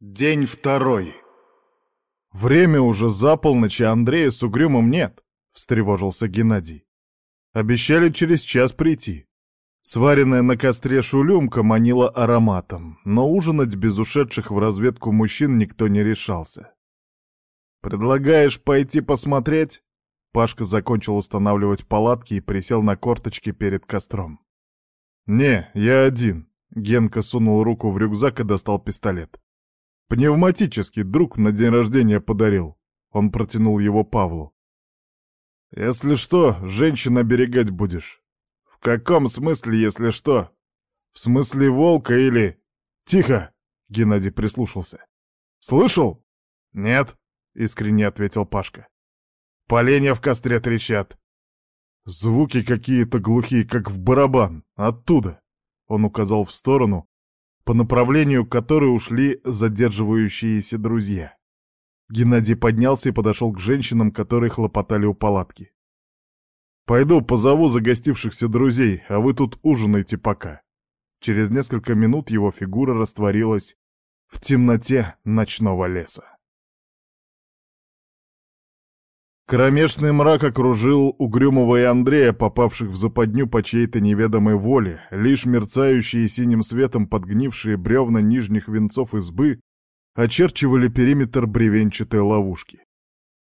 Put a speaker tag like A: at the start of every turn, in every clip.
A: День второй. Время уже за полночь, Андрея с Угрюмом нет, встревожился Геннадий. Обещали через час прийти. Сваренная на костре шулюмка манила ароматом, но ужинать без ушедших в разведку мужчин никто не решался. «Предлагаешь пойти посмотреть?» Пашка закончил устанавливать палатки и присел на корточки перед костром. «Не, я один», — Генка сунул руку в рюкзак и достал пистолет. Пневматический друг на день рождения подарил. Он протянул его Павлу. «Если что, женщин оберегать будешь». «В каком смысле, если что?» «В смысле волка или...» «Тихо!» — Геннадий прислушался. «Слышал?» «Нет», — искренне ответил Пашка. «Поленья в костре трещат». Звуки какие-то глухие, как в барабан. Оттуда. Он указал в сторону, по направлению к которой ушли задерживающиеся друзья. Геннадий поднялся и подошел к женщинам, которые хлопотали у палатки. «Пойду позову загостившихся друзей, а вы тут ужинайте пока». Через несколько минут его фигура растворилась в темноте ночного леса. Кромешный мрак окружил Угрюмова и Андрея, попавших в западню по чьей-то неведомой воле, лишь мерцающие синим светом подгнившие бревна нижних венцов избы очерчивали периметр бревенчатой ловушки.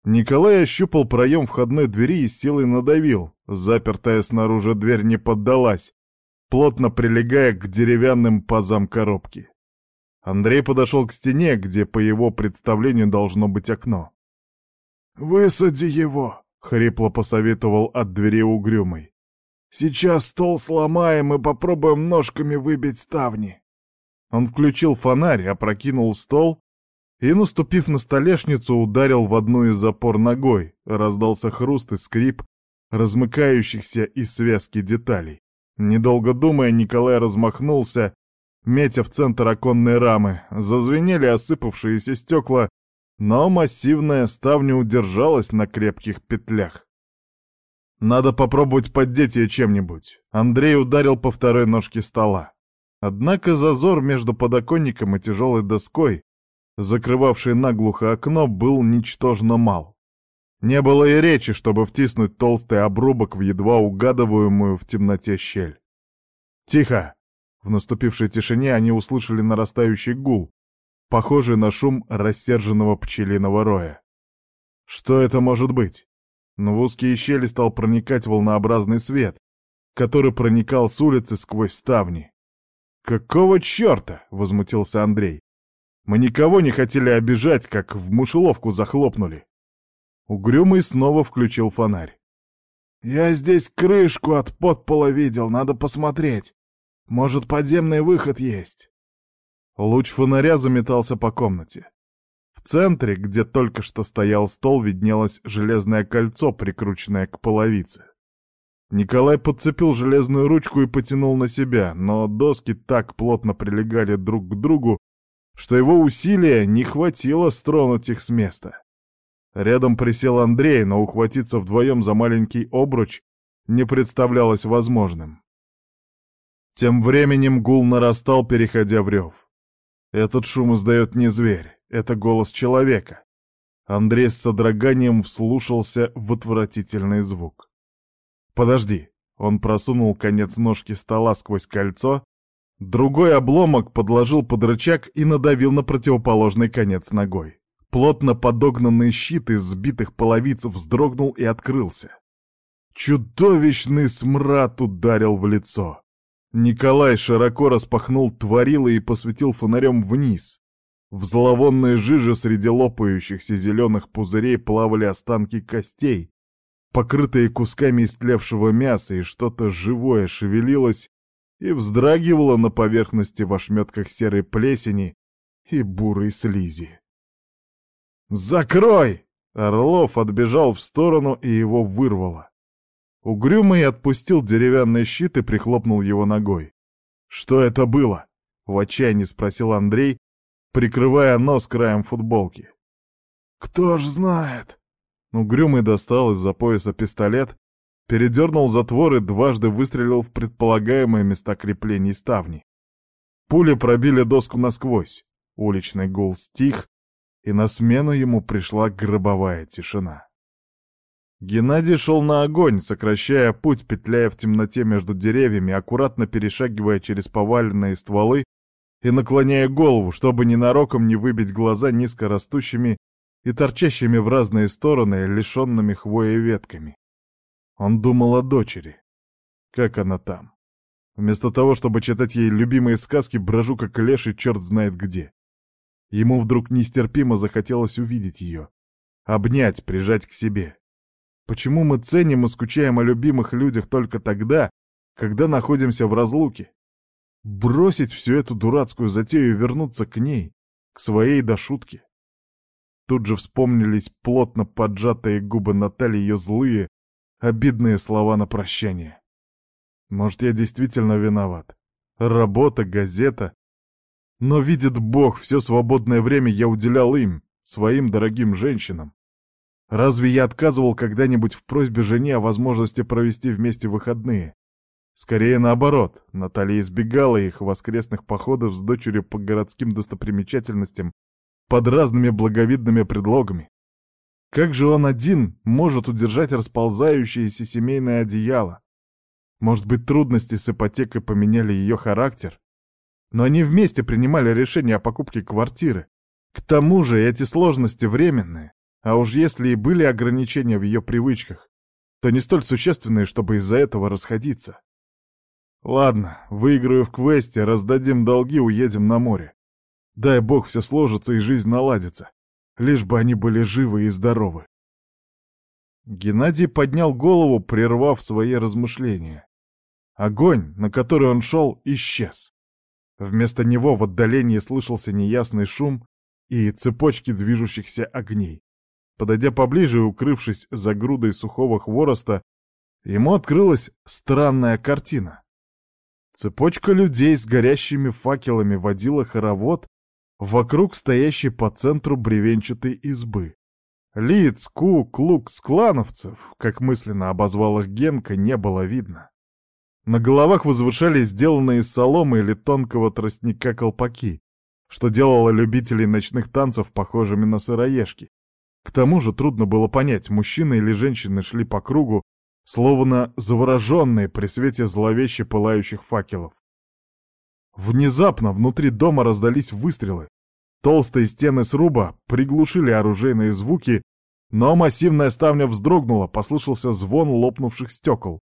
A: Николай ощупал проем входной двери и силой надавил. Запертая снаружи дверь не поддалась, плотно прилегая к деревянным пазам коробки. Андрей подошел к стене, где, по его представлению, должно быть окно. «Высади его!» — хрипло посоветовал от двери угрюмый. «Сейчас стол сломаем и попробуем ножками выбить ставни». Он включил фонарь, опрокинул стол и, наступив на столешницу, ударил в одну из запор ногой. Раздался хруст и скрип размыкающихся из связки деталей. Недолго думая, Николай размахнулся, метя в центр оконной рамы. Зазвенели осыпавшиеся стекла, но массивная ставня удержалась на крепких петлях. Надо попробовать поддеть ее чем-нибудь. Андрей ударил по второй ножке стола. Однако зазор между подоконником и тяжелой доской, закрывавшей наглухо окно, был ничтожно мал. Не было и речи, чтобы втиснуть толстый обрубок в едва угадываемую в темноте щель. «Тихо!» В наступившей тишине они услышали нарастающий гул, похожий на шум рассерженного пчелиного роя. Что это может быть? Но в узкие щели стал проникать волнообразный свет, который проникал с улицы сквозь ставни. «Какого черта?» — возмутился Андрей. «Мы никого не хотели обижать, как в мышеловку захлопнули». Угрюмый снова включил фонарь. «Я здесь крышку от подпола видел, надо посмотреть. Может, подземный выход есть?» Луч фонаря заметался по комнате. В центре, где только что стоял стол, виднелось железное кольцо, прикрученное к половице. Николай подцепил железную ручку и потянул на себя, но доски так плотно прилегали друг к другу, что его усилия не хватило стронуть их с места. Рядом присел Андрей, но ухватиться вдвоем за маленький обруч не представлялось возможным. Тем временем гул нарастал, переходя в рев. Этот шум издает не зверь, это голос человека. Андрей с содроганием вслушался в отвратительный звук. «Подожди!» Он просунул конец ножки стола сквозь кольцо, другой обломок подложил под рычаг и надавил на противоположный конец ногой. Плотно подогнанный щит из сбитых половиц вздрогнул и открылся. Чудовищный смрад ударил в лицо. Николай широко распахнул творило и посветил фонарем вниз. В зловонной жиже среди лопающихся зеленых пузырей плавали останки костей, покрытые кусками истлевшего мяса, и что-то живое шевелилось и вздрагивало на поверхности в ошметках серой плесени и бурой слизи. «Закрой!» Орлов отбежал в сторону, и его вырвало. Угрюмый отпустил деревянный щит и прихлопнул его ногой. «Что это было?» — в отчаянии спросил Андрей, прикрывая нос краем футболки. «Кто ж знает?» Угрюмый достал из-за пояса пистолет, передернул затвор и дважды выстрелил в предполагаемые места креплений ставни. Пули пробили доску насквозь. Уличный гул стих, и на смену ему пришла гробовая тишина. Геннадий шел на огонь, сокращая путь, петляя в темноте между деревьями, аккуратно перешагивая через поваленные стволы и наклоняя голову, чтобы ненароком не выбить глаза низко растущими и торчащими в разные стороны, лишенными хвои ветками. Он думал о дочери. Как она там? Вместо того, чтобы читать ей любимые сказки, брожу как леший черт знает где. Ему вдруг нестерпимо захотелось увидеть ее. Обнять, прижать к себе. Почему мы ценим и скучаем о любимых людях только тогда, когда находимся в разлуке? Бросить всю эту дурацкую затею и вернуться к ней, к своей до шутки. Тут же вспомнились плотно поджатые губы Натальи ее злые, обидные слова на прощание. Может, я действительно виноват. Работа, газета. Но, видит Бог, все свободное время я уделял им, своим дорогим женщинам. Разве я отказывал когда-нибудь в просьбе жене о возможности провести вместе выходные? Скорее наоборот, Наталья избегала их воскресных походов с дочерью по городским достопримечательностям под разными благовидными предлогами. Как же он один может удержать расползающееся семейное одеяло? Может быть, трудности с ипотекой поменяли ее характер? Но они вместе принимали решение о покупке квартиры. К тому же эти сложности временные. А уж если и были ограничения в ее привычках, то не столь существенные, чтобы из-за этого расходиться. Ладно, выиграю в квесте, раздадим долги, уедем на море. Дай бог все сложится и жизнь наладится. Лишь бы они были живы и здоровы. Геннадий поднял голову, прервав свои размышления. Огонь, на который он шел, исчез. Вместо него в отдалении слышался неясный шум и цепочки движущихся огней. Подойдя поближе и укрывшись за грудой сухого хвороста, ему открылась странная картина. Цепочка людей с горящими факелами водила хоровод вокруг стоящей по центру бревенчатой избы. Лиц, кук, лук, склановцев, как мысленно обозвал их Генка, не было видно. На головах возвышались сделанные из соломы или тонкого тростника колпаки, что делало любителей ночных танцев похожими на сыроежки. К тому же трудно было понять, мужчины или женщины шли по кругу, словно завороженные при свете зловеще пылающих факелов. Внезапно внутри дома раздались выстрелы. Толстые стены сруба приглушили оружейные звуки, но массивная ставня вздрогнула, послышался звон лопнувших стекол.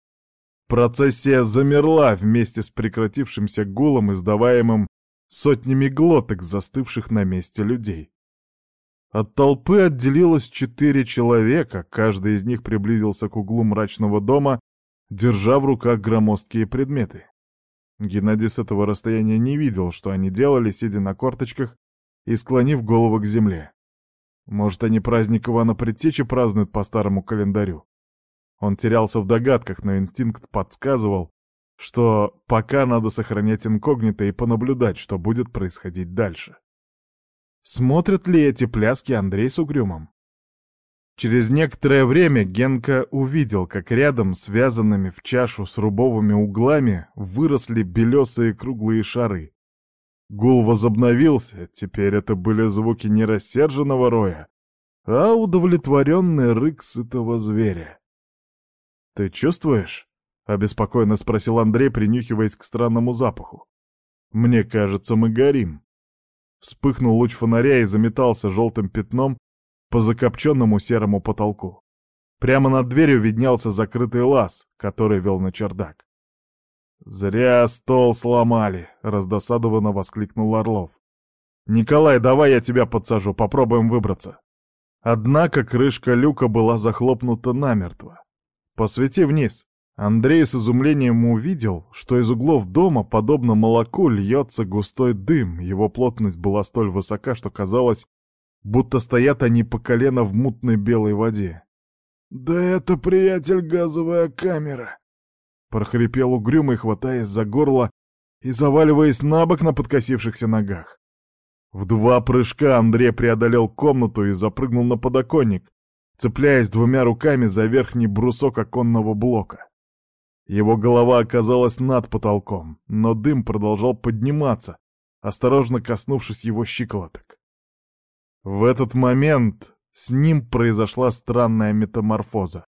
A: Процессия замерла вместе с прекратившимся гулом, издаваемым сотнями глоток застывших на месте людей. От толпы отделилось четыре человека, каждый из них приблизился к углу мрачного дома, держа в руках громоздкие предметы. Геннадий с этого расстояния не видел, что они делали, сидя на корточках и склонив голову к земле. Может, они праздник Ивана Предтечи празднуют по старому календарю? Он терялся в догадках, но инстинкт подсказывал, что пока надо сохранять инкогнито и понаблюдать, что будет происходить дальше. Смотрят ли эти пляски Андрей с Угрюмом? Через некоторое время Генка увидел, как рядом, связанными в чашу с рубовыми углами, выросли белесые круглые шары. Гул возобновился, теперь это были звуки не рассерженного роя, а удовлетворенный рык сытого зверя. «Ты чувствуешь?» — обеспокоенно спросил Андрей, принюхиваясь к странному запаху. «Мне кажется, мы горим». Вспыхнул луч фонаря и заметался желтым пятном по закопченному серому потолку. Прямо над дверью виднелся закрытый лаз, который вел на чердак. «Зря стол сломали!» — раздосадованно воскликнул Орлов. «Николай, давай я тебя подсажу, попробуем выбраться». Однако крышка люка была захлопнута намертво. «Посвети вниз!» Андрей с изумлением увидел, что из углов дома, подобно молоку, льется густой дым, его плотность была столь высока, что казалось, будто стоят они по колено в мутной белой воде. «Да это, приятель, газовая камера!» прохрипел угрюмый, хватаясь за горло и заваливаясь на бок на подкосившихся ногах. В два прыжка Андрей преодолел комнату и запрыгнул на подоконник, цепляясь двумя руками за верхний брусок оконного блока. Его голова оказалась над потолком, но дым продолжал подниматься, осторожно коснувшись его щиколоток. В этот момент с ним произошла странная метаморфоза.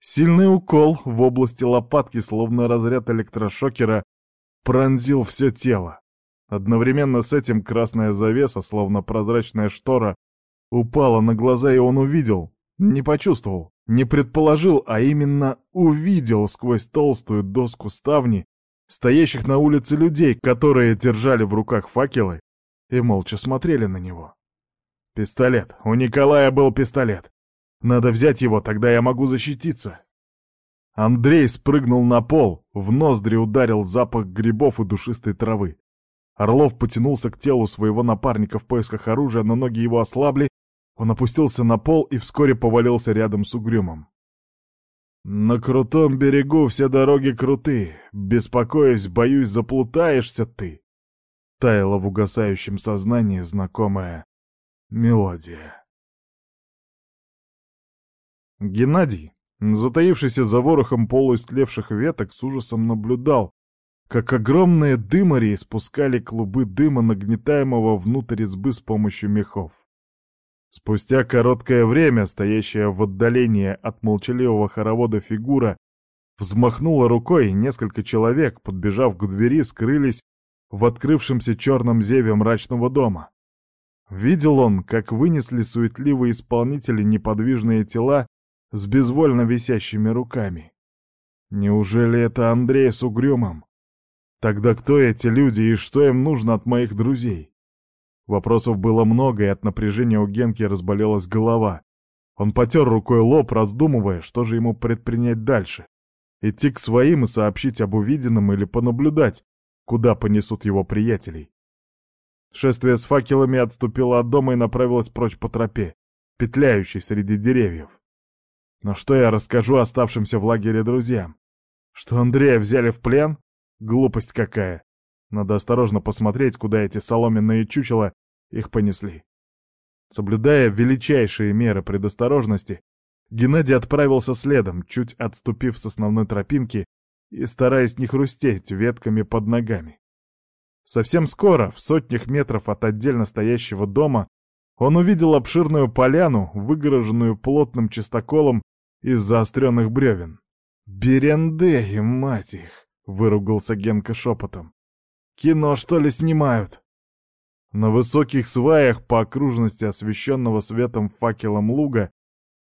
A: Сильный укол в области лопатки, словно разряд электрошокера, пронзил все тело. Одновременно с этим красная завеса, словно прозрачная штора, упала на глаза, и он увидел, не почувствовал, не предположил, а именно увидел сквозь толстую доску ставни стоящих на улице людей, которые держали в руках факелы и молча смотрели на него. Пистолет. У Николая был пистолет. Надо взять его, тогда я могу защититься. Андрей спрыгнул на пол, в ноздри ударил запах грибов и душистой травы. Орлов потянулся к телу своего напарника в поисках оружия, но ноги его ослабли, он опустился на пол и вскоре повалился рядом с угрюмом. «На крутом берегу все дороги круты, беспокоюсь, боюсь, заплутаешься ты», — таяла в угасающем сознании знакомая мелодия. Геннадий, затаившийся за ворохом полуистлевших веток, с ужасом наблюдал, как огромные дымари испускали клубы дыма, нагнетаемого внутрь избы с помощью мехов. Спустя короткое время стоящая в отдалении от молчаливого хоровода фигура взмахнула рукой, и несколько человек, подбежав к двери, скрылись в открывшемся черном зеве мрачного дома. Видел он, как вынесли суетливые исполнители неподвижные тела с безвольно висящими руками. Неужели это Андрей с угрюмом? Тогда кто эти люди и что им нужно от моих друзей? Вопросов было много, и от напряжения у Генки разболелась голова. Он потер рукой лоб, раздумывая, что же ему предпринять дальше. Идти к своим и сообщить об увиденном или понаблюдать, куда понесут его приятелей. Шествие с факелами отступило от дома и направилось прочь по тропе, петляющей среди деревьев. Но что я расскажу оставшимся в лагере друзьям? Что Андрея взяли в плен? Глупость какая. Надо осторожно посмотреть, куда эти соломенные чучела их понесли. Соблюдая величайшие меры предосторожности, Геннадий отправился следом, чуть отступив с основной тропинки и стараясь не хрустеть ветками под ногами. Совсем скоро, в сотнях метров от отдельно стоящего дома, он увидел обширную поляну, выгороженную плотным чистоколом из заостренных бревен. «Берендеи, мать их!» — выругался Генка шепотом. Кино, что ли, снимают?» На высоких сваях по окружности освещенного светом факелом луга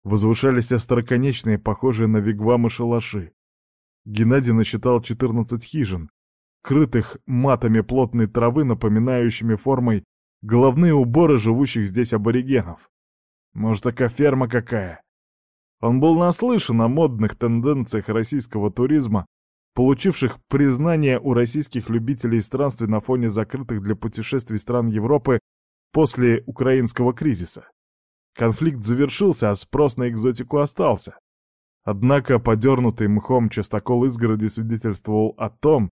A: возвышались остроконечные, похожие на вигвамы шалаши. Геннадий насчитал 14 хижин, крытых матами плотной травы, напоминающими формой головные уборы живущих здесь аборигенов. Может, такая ферма какая? Он был наслышан о модных тенденциях российского туризма получивших признание у российских любителей странствий на фоне закрытых для путешествий стран Европы после украинского кризиса. Конфликт завершился, а спрос на экзотику остался. Однако подернутый мхом частокол изгороди свидетельствовал о том,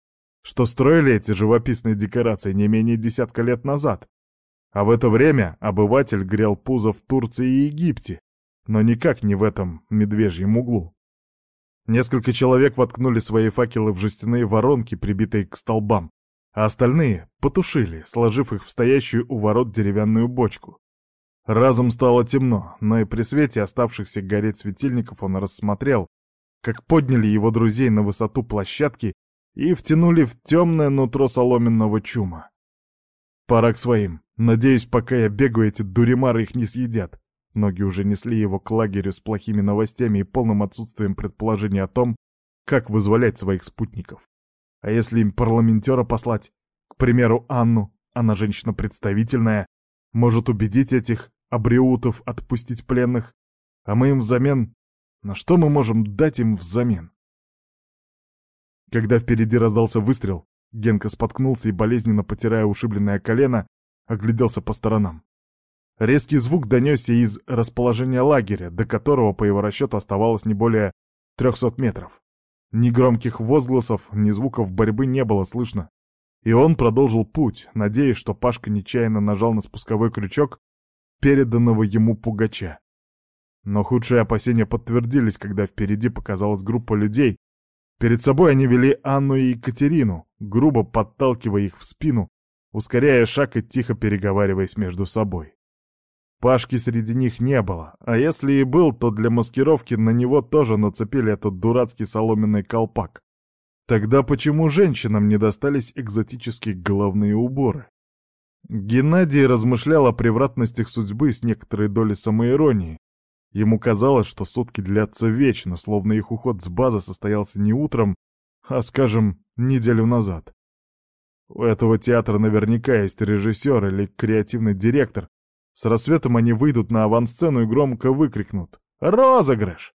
A: что строили эти живописные декорации не менее десятка лет назад. А в это время обыватель грел пузо в Турции и Египте, но никак не в этом медвежьем углу. Несколько человек воткнули свои факелы в жестяные воронки, прибитые к столбам, а остальные потушили, сложив их в стоящую у ворот деревянную бочку. Разом стало темно, но и при свете оставшихся гореть светильников он рассмотрел, как подняли его друзей на высоту площадки и втянули в темное нутро соломенного чума. Пора к своим. Надеюсь, пока я бегаю, эти дуримары их не съедят. Ноги уже несли его к лагерю с плохими новостями и полным отсутствием предположений о том, как вызволять своих спутников. А если им парламентера послать? К примеру, Анну, она женщина представительная, может убедить этих абриутов отпустить пленных, а мы им взамен... На что мы можем дать им взамен? Когда впереди раздался выстрел, Генка споткнулся и, болезненно потирая ушибленное колено, огляделся по сторонам. Резкий звук донесся из расположения лагеря, до которого, по его расчету, оставалось не более 300 метров. Ни громких возгласов, ни звуков борьбы не было слышно. И он продолжил путь, надеясь, что Пашка нечаянно нажал на спусковой крючок переданного ему пугача. Но худшие опасения подтвердились, когда впереди показалась группа людей. Перед собой они вели Анну и Екатерину, грубо подталкивая их в спину, ускоряя шаг и тихо переговариваясь между собой. Пашки среди них не было, а если и был, то для маскировки на него тоже нацепили этот дурацкий соломенный колпак. Тогда почему женщинам не достались экзотические головные уборы? Геннадий размышлял о превратностях судьбы с некоторой долей самоиронии. Ему казалось, что сутки длятся вечно, словно их уход с базы состоялся не утром, а, скажем, неделю назад. У этого театра наверняка есть режиссер или креативный директор, с рассветом они выйдут на авансцену и громко выкрикнут «Розыгрыш!».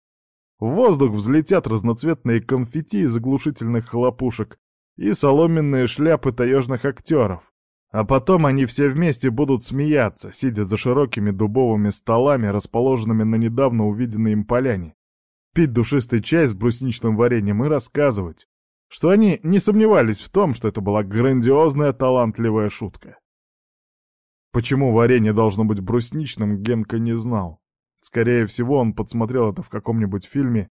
A: В воздух взлетят разноцветные конфетти из оглушительных хлопушек и соломенные шляпы таежных актеров. А потом они все вместе будут смеяться, сидя за широкими дубовыми столами, расположенными на недавно увиденной им поляне, пить душистый чай с брусничным вареньем и рассказывать, что они не сомневались в том, что это была грандиозная талантливая шутка. Почему варенье должно быть брусничным, Генка не знал. Скорее всего, он подсмотрел это в каком-нибудь фильме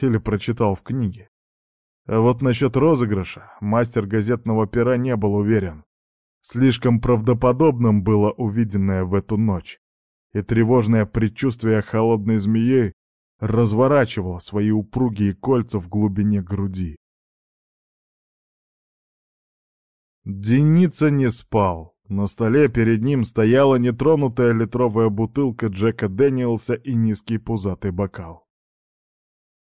A: или прочитал в книге. А вот насчет розыгрыша мастер газетного пера не был уверен. Слишком правдоподобным было увиденное в эту ночь, и тревожное предчувствие холодной змеей разворачивало свои упругие кольца в глубине груди. Деница не спал. На столе перед ним стояла нетронутая литровая бутылка Джека Дэниелса и низкий пузатый бокал.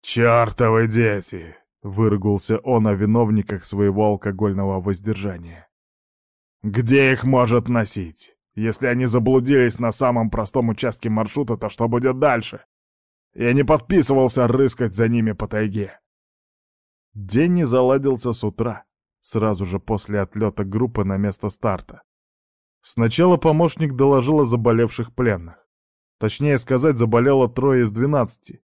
A: «Чёртовы дети!» — выругался он о виновниках своего алкогольного воздержания. «Где их может носить? Если они заблудились на самом простом участке маршрута, то что будет дальше? Я не подписывался рыскать за ними по тайге». День не заладился с утра, сразу же после отлета группы на место старта. Сначала помощник доложил о заболевших пленных. Точнее сказать, заболело трое из двенадцати.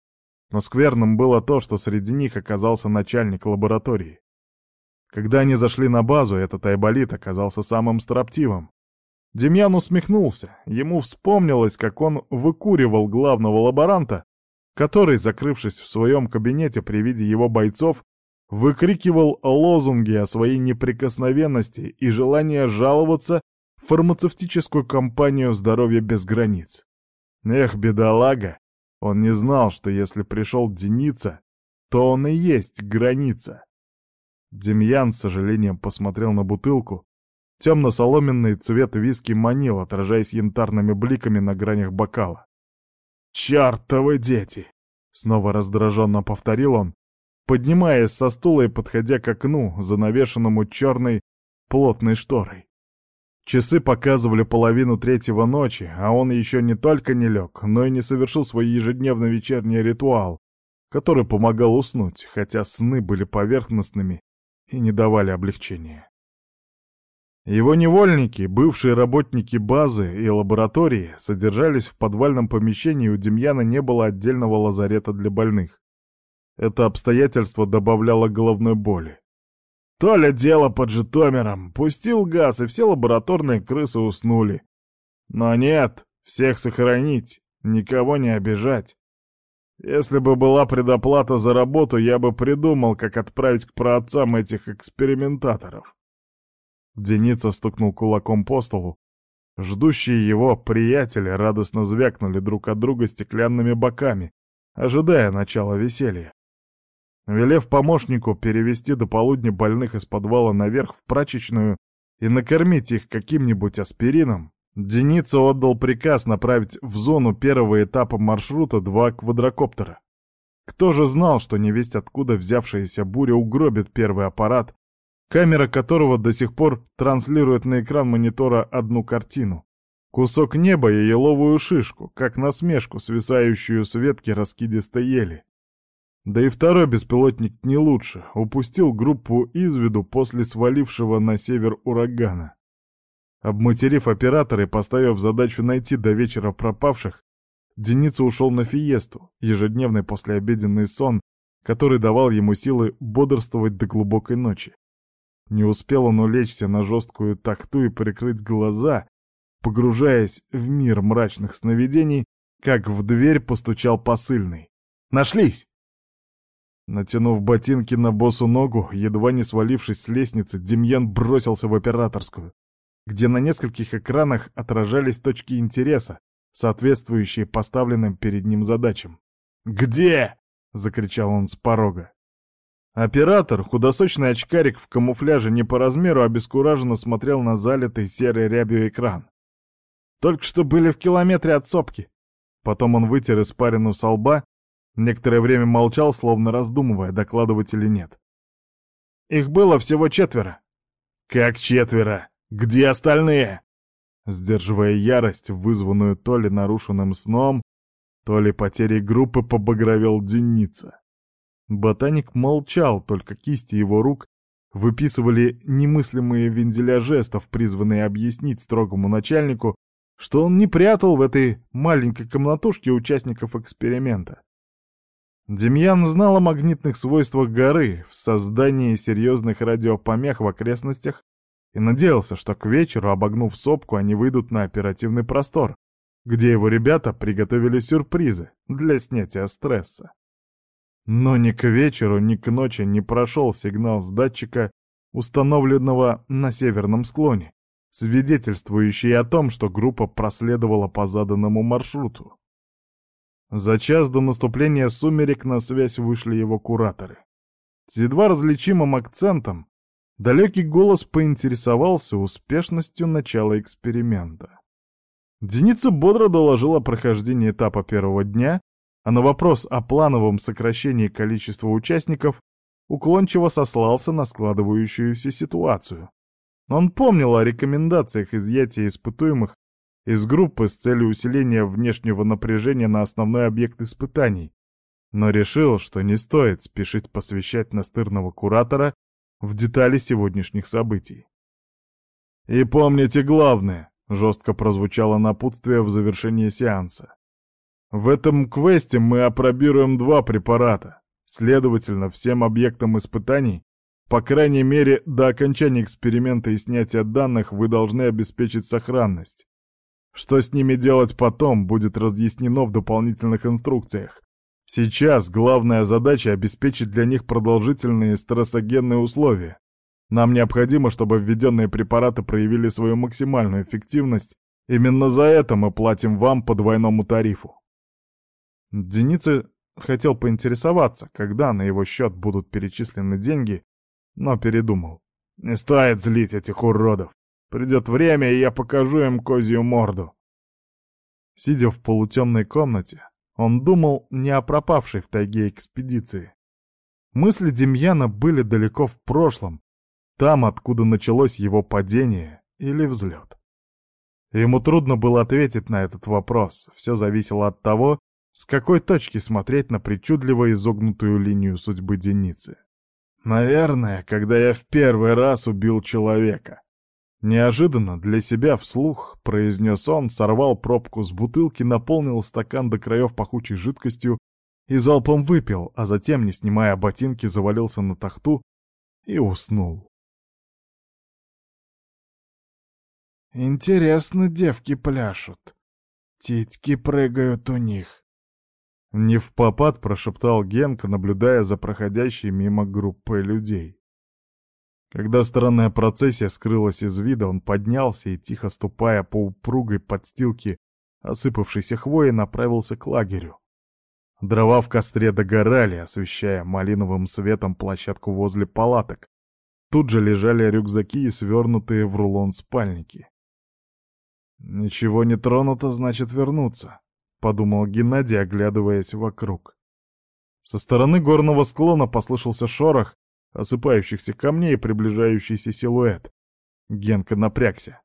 A: Но скверным было то, что среди них оказался начальник лаборатории. Когда они зашли на базу, этот айболит оказался самым строптивым. Демьян усмехнулся. Ему вспомнилось, как он выкуривал главного лаборанта, который, закрывшись в своем кабинете при виде его бойцов, выкрикивал лозунги о своей неприкосновенности и желании жаловаться фармацевтическую компанию «Здоровье без границ». Эх, бедолага, он не знал, что если пришел Деница, то он и есть граница. Демьян с сожалением посмотрел на бутылку. Темно-соломенный цвет виски манил, отражаясь янтарными бликами на гранях бокала. «Чертовы дети!» — снова раздраженно повторил он, поднимаясь со стула и подходя к окну, занавешенному черной плотной шторой. Часы показывали половину третьего ночи, а он еще не только не лег, но и не совершил свой ежедневный вечерний ритуал, который помогал уснуть, хотя сны были поверхностными и не давали облегчения. Его невольники, бывшие работники базы и лаборатории, содержались в подвальном помещении, у Демьяна не было отдельного лазарета для больных. Это обстоятельство добавляло головной боли. Толя дело под Житомиром, пустил газ, и все лабораторные крысы уснули. Но нет, всех сохранить, никого не обижать. Если бы была предоплата за работу, я бы придумал, как отправить к праотцам этих экспериментаторов. Деница стукнул кулаком по столу. Ждущие его приятели радостно звякнули друг от друга стеклянными боками, ожидая начала веселья. Велев помощнику перевести до полудня больных из подвала наверх в прачечную и накормить их каким-нибудь аспирином, Деница отдал приказ направить в зону первого этапа маршрута два квадрокоптера. Кто же знал, что невесть откуда взявшаяся буря угробит первый аппарат, камера которого до сих пор транслирует на экран монитора одну картину. Кусок неба и еловую шишку, как насмешку, свисающую с ветки раскидистой ели. Да и второй беспилотник не лучше, упустил группу из виду после свалившего на север урагана. Обматерив оператора и поставив задачу найти до вечера пропавших, Деница ушел на фиесту, ежедневный послеобеденный сон, который давал ему силы бодрствовать до глубокой ночи. Не успел он улечься на жесткую тахту и прикрыть глаза, погружаясь в мир мрачных сновидений, как в дверь постучал посыльный. «Нашлись!» Натянув ботинки на босу ногу, едва не свалившись с лестницы, Демьян бросился в операторскую. где на нескольких экранах отражались точки интереса, соответствующие поставленным перед ним задачам. «Где?» — закричал он с порога. Оператор, худосочный очкарик в камуфляже не по размеру, обескураженно смотрел на залитый серой рябью экран. Только что были в километре от сопки. Потом он вытер испарину со лба, некоторое время молчал, словно раздумывая, докладывать или нет. Их было всего четверо. «Как четверо? Где остальные?» Сдерживая ярость, вызванную то ли нарушенным сном, то ли потерей группы, побагровел Деница. Ботаник молчал, только кисти его рук выписывали немыслимые вензеля жестов, призванные объяснить строгому начальнику, что он не прятал в этой маленькой комнатушке участников эксперимента. Демьян знал о магнитных свойствах горы в создании серьезных радиопомех в окрестностях и надеялся, что к вечеру, обогнув сопку, они выйдут на оперативный простор, где его ребята приготовили сюрпризы для снятия стресса. Но ни к вечеру, ни к ночи не прошел сигнал с датчика, установленного на северном склоне, свидетельствующий о том, что группа проследовала по заданному маршруту. За час до наступления сумерек на связь вышли его кураторы. С едва различимым акцентом далекий голос поинтересовался успешностью начала эксперимента. Деница бодро доложила о прохождении этапа первого дня, а на вопрос о плановом сокращении количества участников уклончиво сослался на складывающуюся ситуацию. Он помнил о рекомендациях изъятия испытуемых из группы с целью усиления внешнего напряжения на основной объект испытаний, но решил, что не стоит спешить посвящать настырного куратора в детали сегодняшних событий. «И помните главное», — жестко прозвучало напутствие в завершении сеанса. «В этом квесте мы опробируем два препарата. Следовательно, всем объектам испытаний, по крайней мере, до окончания эксперимента и снятия данных вы должны обеспечить сохранность. Что с ними делать потом, будет разъяснено в дополнительных инструкциях. Сейчас главная задача — обеспечить для них продолжительные стрессогенные условия. Нам необходимо, чтобы введенные препараты проявили свою максимальную эффективность. Именно за это мы платим вам по двойному тарифу. Деница хотел поинтересоваться, когда на его счет будут перечислены деньги, но передумал. Не стоит злить этих уродов. Придет время, и я покажу им козью морду. Сидя в полутемной комнате, он думал не о пропавшей в тайге экспедиции. Мысли Демьяна были далеко в прошлом, там, откуда началось его падение или взлет. Ему трудно было ответить на этот вопрос, все зависело от того, с какой точки смотреть на причудливо изогнутую линию судьбы Деницы. Наверное, когда я в первый раз убил человека. Неожиданно для себя вслух произнес он, сорвал пробку с бутылки, наполнил стакан до краев пахучей жидкостью и залпом выпил, а затем, не снимая ботинки, завалился на тахту и уснул. «Интересно девки пляшут. Титьки прыгают у них». Не в попад прошептал Генка, наблюдая за проходящей мимо группой людей. Когда странная процессия скрылась из вида, он поднялся и, тихо ступая по упругой подстилке осыпавшейся хвои, направился к лагерю. Дрова в костре догорали, освещая малиновым светом площадку возле палаток. Тут же лежали рюкзаки и свернутые в рулон спальники. «Ничего не тронуто, значит вернуться», — подумал Геннадий, оглядываясь вокруг. Со стороны горного склона послышался шорох, осыпающихся камней и приближающийся силуэт. Генка напрягся.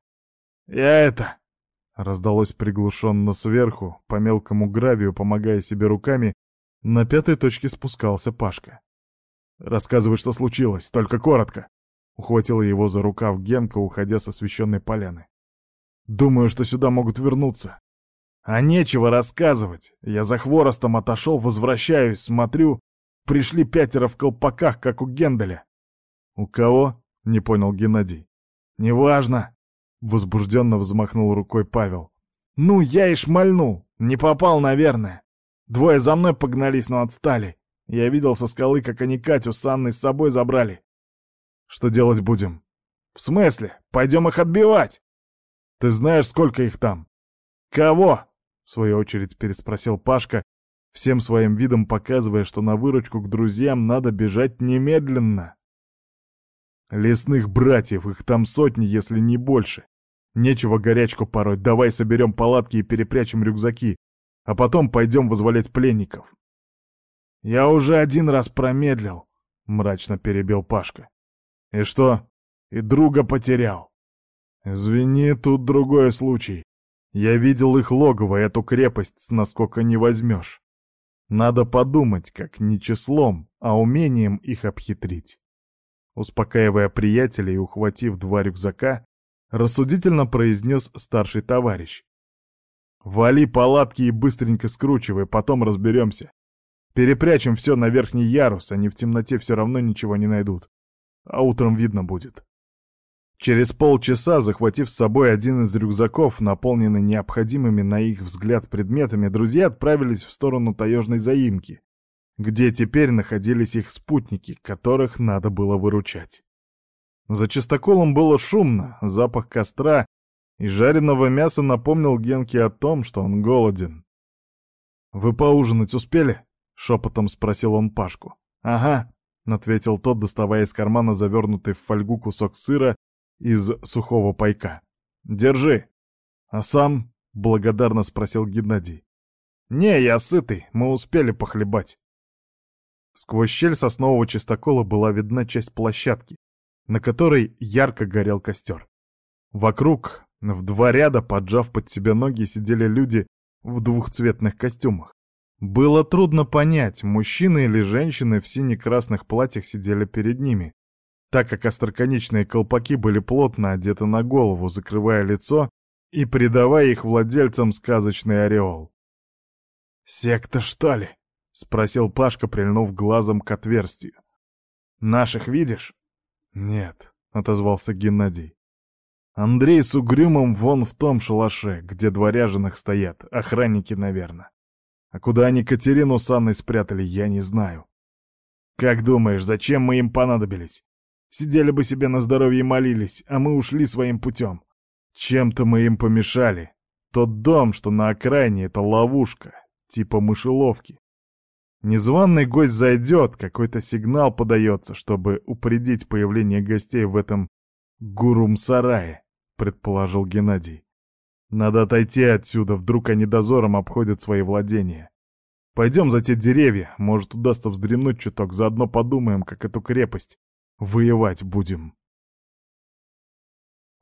A: «Я это...» — раздалось приглушенно сверху, по мелкому гравию, помогая себе руками, на пятой точке спускался Пашка. «Рассказывай, что случилось, только коротко!» — ухватила его за рукав Генка, уходя со священной поляны. «Думаю, что сюда могут вернуться». «А нечего рассказывать. Я за хворостом отошел, возвращаюсь, смотрю, Пришли пятеро в колпаках, как у Генделя. «У кого?» — не понял Геннадий. «Неважно!» — возбужденно взмахнул рукой Павел. «Ну, я и шмальнул. Не попал, наверное. Двое за мной погнались, но отстали. Я видел со скалы, как они Катю с Анной с собой забрали. Что делать будем?» «В смысле? Пойдем их отбивать!» Ты знаешь, сколько их там?» «Кого?» — в свою очередь переспросил Пашка, всем своим видом показывая, что на выручку к друзьям надо бежать немедленно. «Лесных братьев, их там сотни, если не больше. Нечего горячку пороть, давай соберем палатки и перепрячем рюкзаки, а потом пойдем вызволять пленников». «Я уже один раз промедлил», — мрачно перебил Пашка. «И что? И друга потерял». «Извини, тут другой случай. Я видел их логово, эту крепость, насколько не возьмешь. Надо подумать, как не числом, а умением их обхитрить». Успокаивая приятелей и ухватив два рюкзака, рассудительно произнес старший товарищ. «Вали палатки и быстренько скручивай, потом разберемся. Перепрячем все на верхний ярус, они в темноте все равно ничего не найдут. А утром видно будет». Через полчаса, захватив с собой один из рюкзаков, наполненный необходимыми на их взгляд предметами, друзья отправились в сторону таежной заимки, где теперь находились их спутники, которых надо было выручать. За чистоколом было шумно, запах костра и жареного мяса напомнил Генке о том, что он голоден. «Вы поужинать успели?» — шепотом спросил он Пашку. «Ага», — ответил тот, доставая из кармана завернутый в фольгу кусок сыра из сухого пайка. «Держи!» «А сам?» — благодарно спросил Геннадий. «Не, я сытый, мы успели похлебать». Сквозь щель соснового чистокола была видна часть площадки, на которой ярко горел костер. Вокруг, в два ряда, поджав под себя ноги, сидели люди в двухцветных костюмах. Было трудно понять, мужчины или женщины в сине-красных платьях сидели перед ними, так как остроконечные колпаки были плотно одеты на голову, закрывая лицо и придавая их владельцам сказочный ореол. «Секта, что ли?» — спросил Пашка, прильнув глазом к отверстию. «Наших видишь?» «Нет», — отозвался Геннадий. «Андрей с Угрюмом вон в том шалаше, где два ряженых стоят, охранники, наверное. А куда они Катерину с Анной спрятали, я не знаю. Как думаешь, зачем мы им понадобились? Сидели бы себе на здоровье и молились, а мы ушли своим путем. Чем-то мы им помешали. Тот дом, что на окраине, — это ловушка, типа мышеловки. Незваный гость зайдет, какой-то сигнал подается, чтобы упредить появление гостей в этом гурум-сарае, предположил Геннадий. Надо отойти отсюда, вдруг они дозором обходят свои владения. Пойдем за те деревья, может удастся вздремнуть чуток, заодно подумаем, как эту крепость Воевать будем.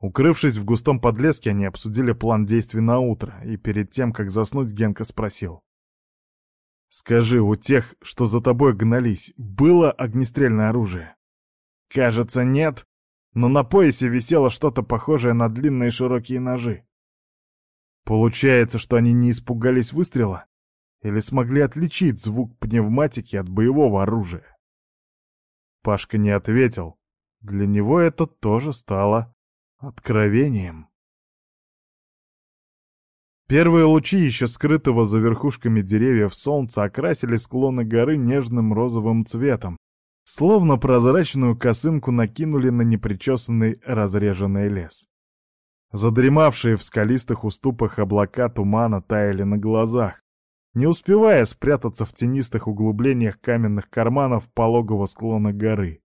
A: Укрывшись в густом подлеске, они обсудили план действий на утро, и перед тем, как заснуть, Генка спросил. «Скажи, у тех, что за тобой гнались, было огнестрельное оружие?» «Кажется, нет, но на поясе висело что-то похожее на длинные широкие ножи». «Получается, что они не испугались выстрела? Или смогли отличить звук пневматики от боевого оружия?» Пашка не ответил. Для него это тоже стало откровением. Первые лучи еще скрытого за верхушками деревьев солнца окрасили склоны горы нежным розовым цветом, словно прозрачную косынку накинули на непричесанный разреженный лес. Задремавшие в скалистых уступах облака тумана таяли на глазах, не успевая спрятаться в тенистых углублениях каменных карманов пологого склона горы.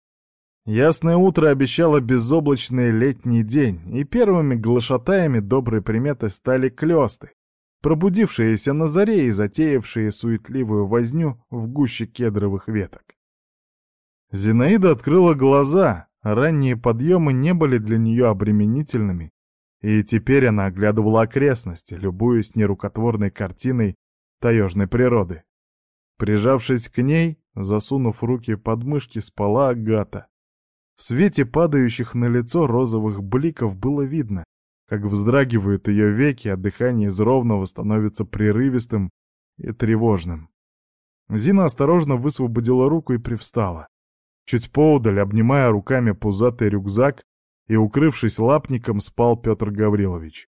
A: Ясное утро обещало безоблачный летний день, и первыми глашатаями доброй приметы стали клёсты, пробудившиеся на заре и затеявшие суетливую возню в гуще кедровых веток. Зинаида открыла глаза, ранние подъемы не были для нее обременительными, и теперь она оглядывала окрестности, любуясь нерукотворной картиной таежной природы. Прижавшись к ней, засунув руки под мышки, спала Агата. В свете падающих на лицо розовых бликов было видно, как вздрагивают ее веки, а дыхание из ровного становится прерывистым и тревожным. Зина осторожно высвободила руку и привстала. Чуть поудаль, обнимая руками пузатый рюкзак и укрывшись лапником, спал Петр Гаврилович.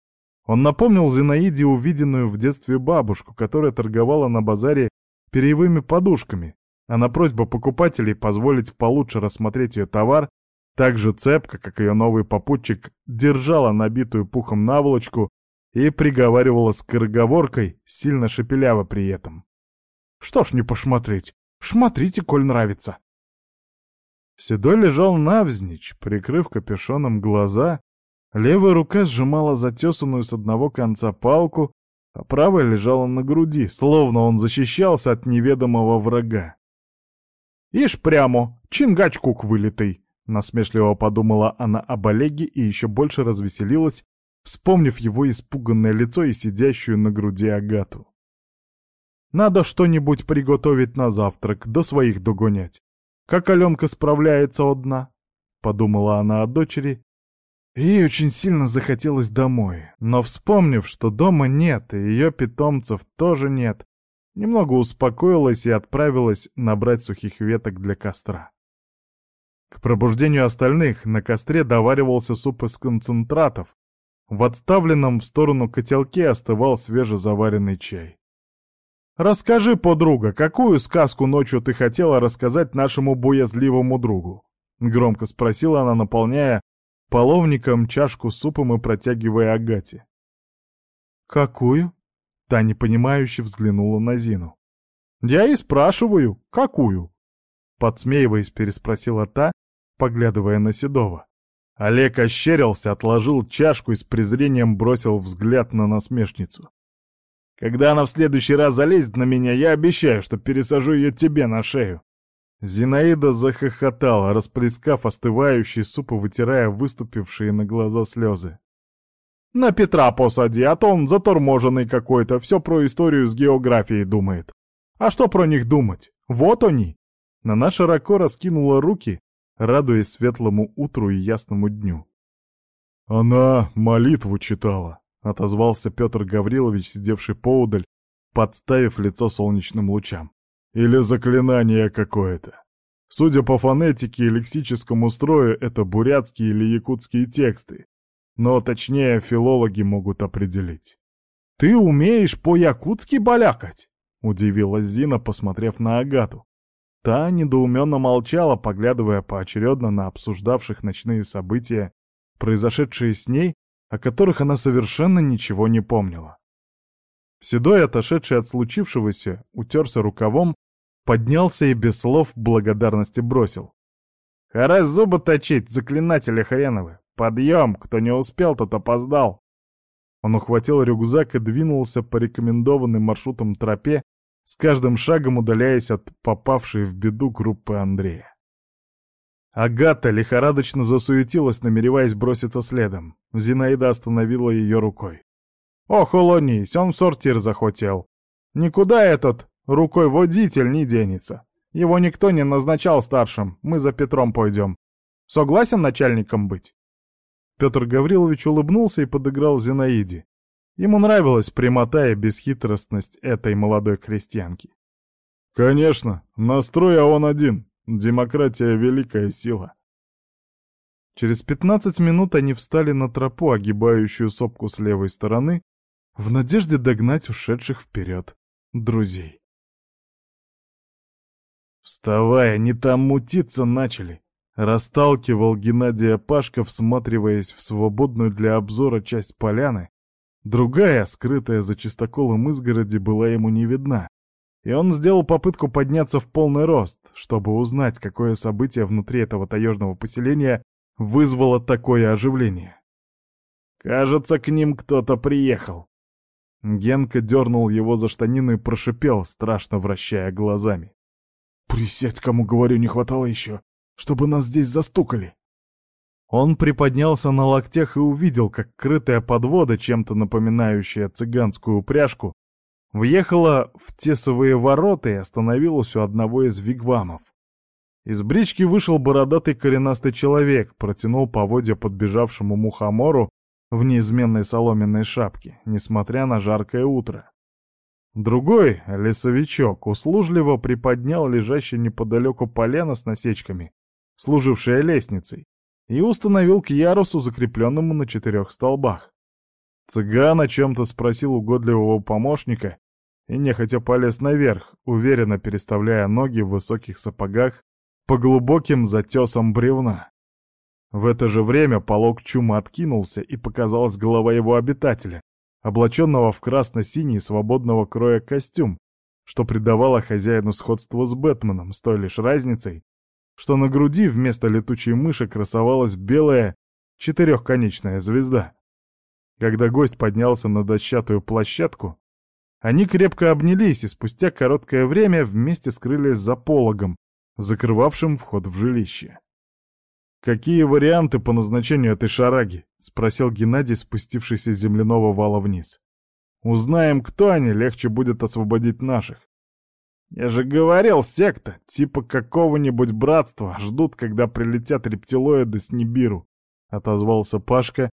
A: Он напомнил Зинаиде увиденную в детстве бабушку, которая торговала на базаре перьевыми подушками, а на просьбу покупателей позволить получше рассмотреть ее товар, так же цепко, как ее новый попутчик, держала набитую пухом наволочку и приговаривала скороговоркой, сильно шепеляво при этом. «Что ж не посмотреть? Шмотрите, коль нравится!» Седой лежал навзничь, прикрыв капюшоном глаза, левая рука сжимала затесанную с одного конца палку, а правая лежала на груди, словно он защищался от неведомого врага. «Ишь прямо, чингачкук вылитый!» — насмешливо подумала она об Олеге и еще больше развеселилась, вспомнив его испуганное лицо и сидящую на груди Агату. «Надо что-нибудь приготовить на завтрак, до своих догонять. Как Аленка справляется одна?» — подумала она о дочери. Ей очень сильно захотелось домой, но вспомнив, что дома нет и ее питомцев тоже нет, немного успокоилась и отправилась набрать сухих веток для костра. К пробуждению остальных на костре доваривался суп из концентратов, в отставленном в сторону котелке остывал свежезаваренный чай. «Расскажи, подруга, какую сказку ночью ты хотела рассказать нашему боязливому другу?» — громко спросила она, наполняя половником чашку с супом и протягивая Агате. «Какую?» — та непонимающе взглянула на Зину. «Я и спрашиваю, какую?» Подсмеиваясь, переспросила та, поглядывая на Седова. Олег ощерился, отложил чашку и с презрением бросил взгляд на насмешницу. Когда она в следующий раз залезет на меня, я обещаю, что пересажу ее тебе на шею. Зинаида захохотала, расплескав остывающий суп и вытирая выступившие на глаза слезы. «На Петра посади, а то он заторможенный какой-то, все про историю с географией думает. А что про них думать? Вот они!» Нана широко раскинула руки, радуясь светлому утру и ясному дню. «Она молитву читала», — отозвался Петр Гаврилович, сидевший поудаль, подставив лицо солнечным лучам. «Или заклинание какое-то. Судя по фонетике и лексическому строю, это бурятские или якутские тексты, но точнее филологи могут определить». «Ты умеешь по-якутски балякать?» — удивилась Зина, посмотрев на Агату. Та недоуменно молчала, поглядывая поочередно на обсуждавших ночные события, произошедшие с ней о которых она совершенно ничего не помнила. Седой, отошедший от случившегося, утерся рукавом, поднялся и без слов благодарности бросил. «Харась зубы точить, заклинатели хреновы! Подъем! Кто не успел, тот опоздал!» Он ухватил рюкзак и двинулся по рекомендованным маршрутам тропе, с каждым шагом удаляясь от попавшей в беду группы Андрея. Агата лихорадочно засуетилась, намереваясь броситься следом. Зинаида остановила ее рукой. «Ох, улонись, он в сортир захотел. Никуда этот рукой водитель не денется. Его никто не назначал старшим, мы за Петром пойдем. Согласен начальником быть?» Петр Гаврилович улыбнулся и подыграл Зинаиде. Ему нравилась прямота и бесхитростность этой молодой крестьянки. «Конечно, настрой, а он один», Демократия — великая сила. Через пятнадцать минут они встали на тропу, огибающую сопку с левой стороны, в надежде догнать ушедших вперед друзей. «Вставай, они там мутиться начали!» — расталкивал Геннадия Пашка, всматриваясь в свободную для обзора часть поляны. Другая, скрытая за чистоколом изгороди, была ему не видна, и он сделал попытку подняться в полный рост, чтобы узнать, какое событие внутри этого таежного поселения вызвало такое оживление. «Кажется, к ним кто-то приехал». Генка дернул его за штанину и прошипел, страшно вращая глазами. «Присядь, кому говорю, не хватало еще, чтобы нас здесь застукали». Он приподнялся на локтях и увидел, как крытая подвода, чем-то напоминающая цыганскую упряжку, Въехала в тесовые ворота и остановилась у одного из вигвамов. Из брички вышел бородатый коренастый человек, протянул поводья подбежавшему мухомору в неизменной соломенной шапке, несмотря на жаркое утро. Другой, лесовичок, услужливо приподнял лежащий неподалеку полено с насечками, служившее лестницей, и установил к ярусу, закрепленному на четырех столбах. Цыган о чем-то спросил угодливого помощника, и нехотя полез наверх, уверенно переставляя ноги в высоких сапогах по глубоким затесам бревна. В это же время полог чума откинулся, и показалась голова его обитателя, облаченного в красно-синий свободного кроя костюм, что придавало хозяину сходство с Бэтменом, с той лишь разницей, что на груди вместо летучей мыши красовалась белая четырехконечная звезда. Когда гость поднялся на дощатую площадку, они крепко обнялись и спустя короткое время вместе скрылись за пологом, закрывавшим вход в жилище. «Какие варианты по назначению этой шараги?» — спросил Геннадий, спустившийся с земляного вала вниз. «Узнаем, кто они, легче будет освободить наших. Я же говорил, секта, типа какого-нибудь братства, ждут, когда прилетят рептилоиды с Нибиру», — отозвался Пашка,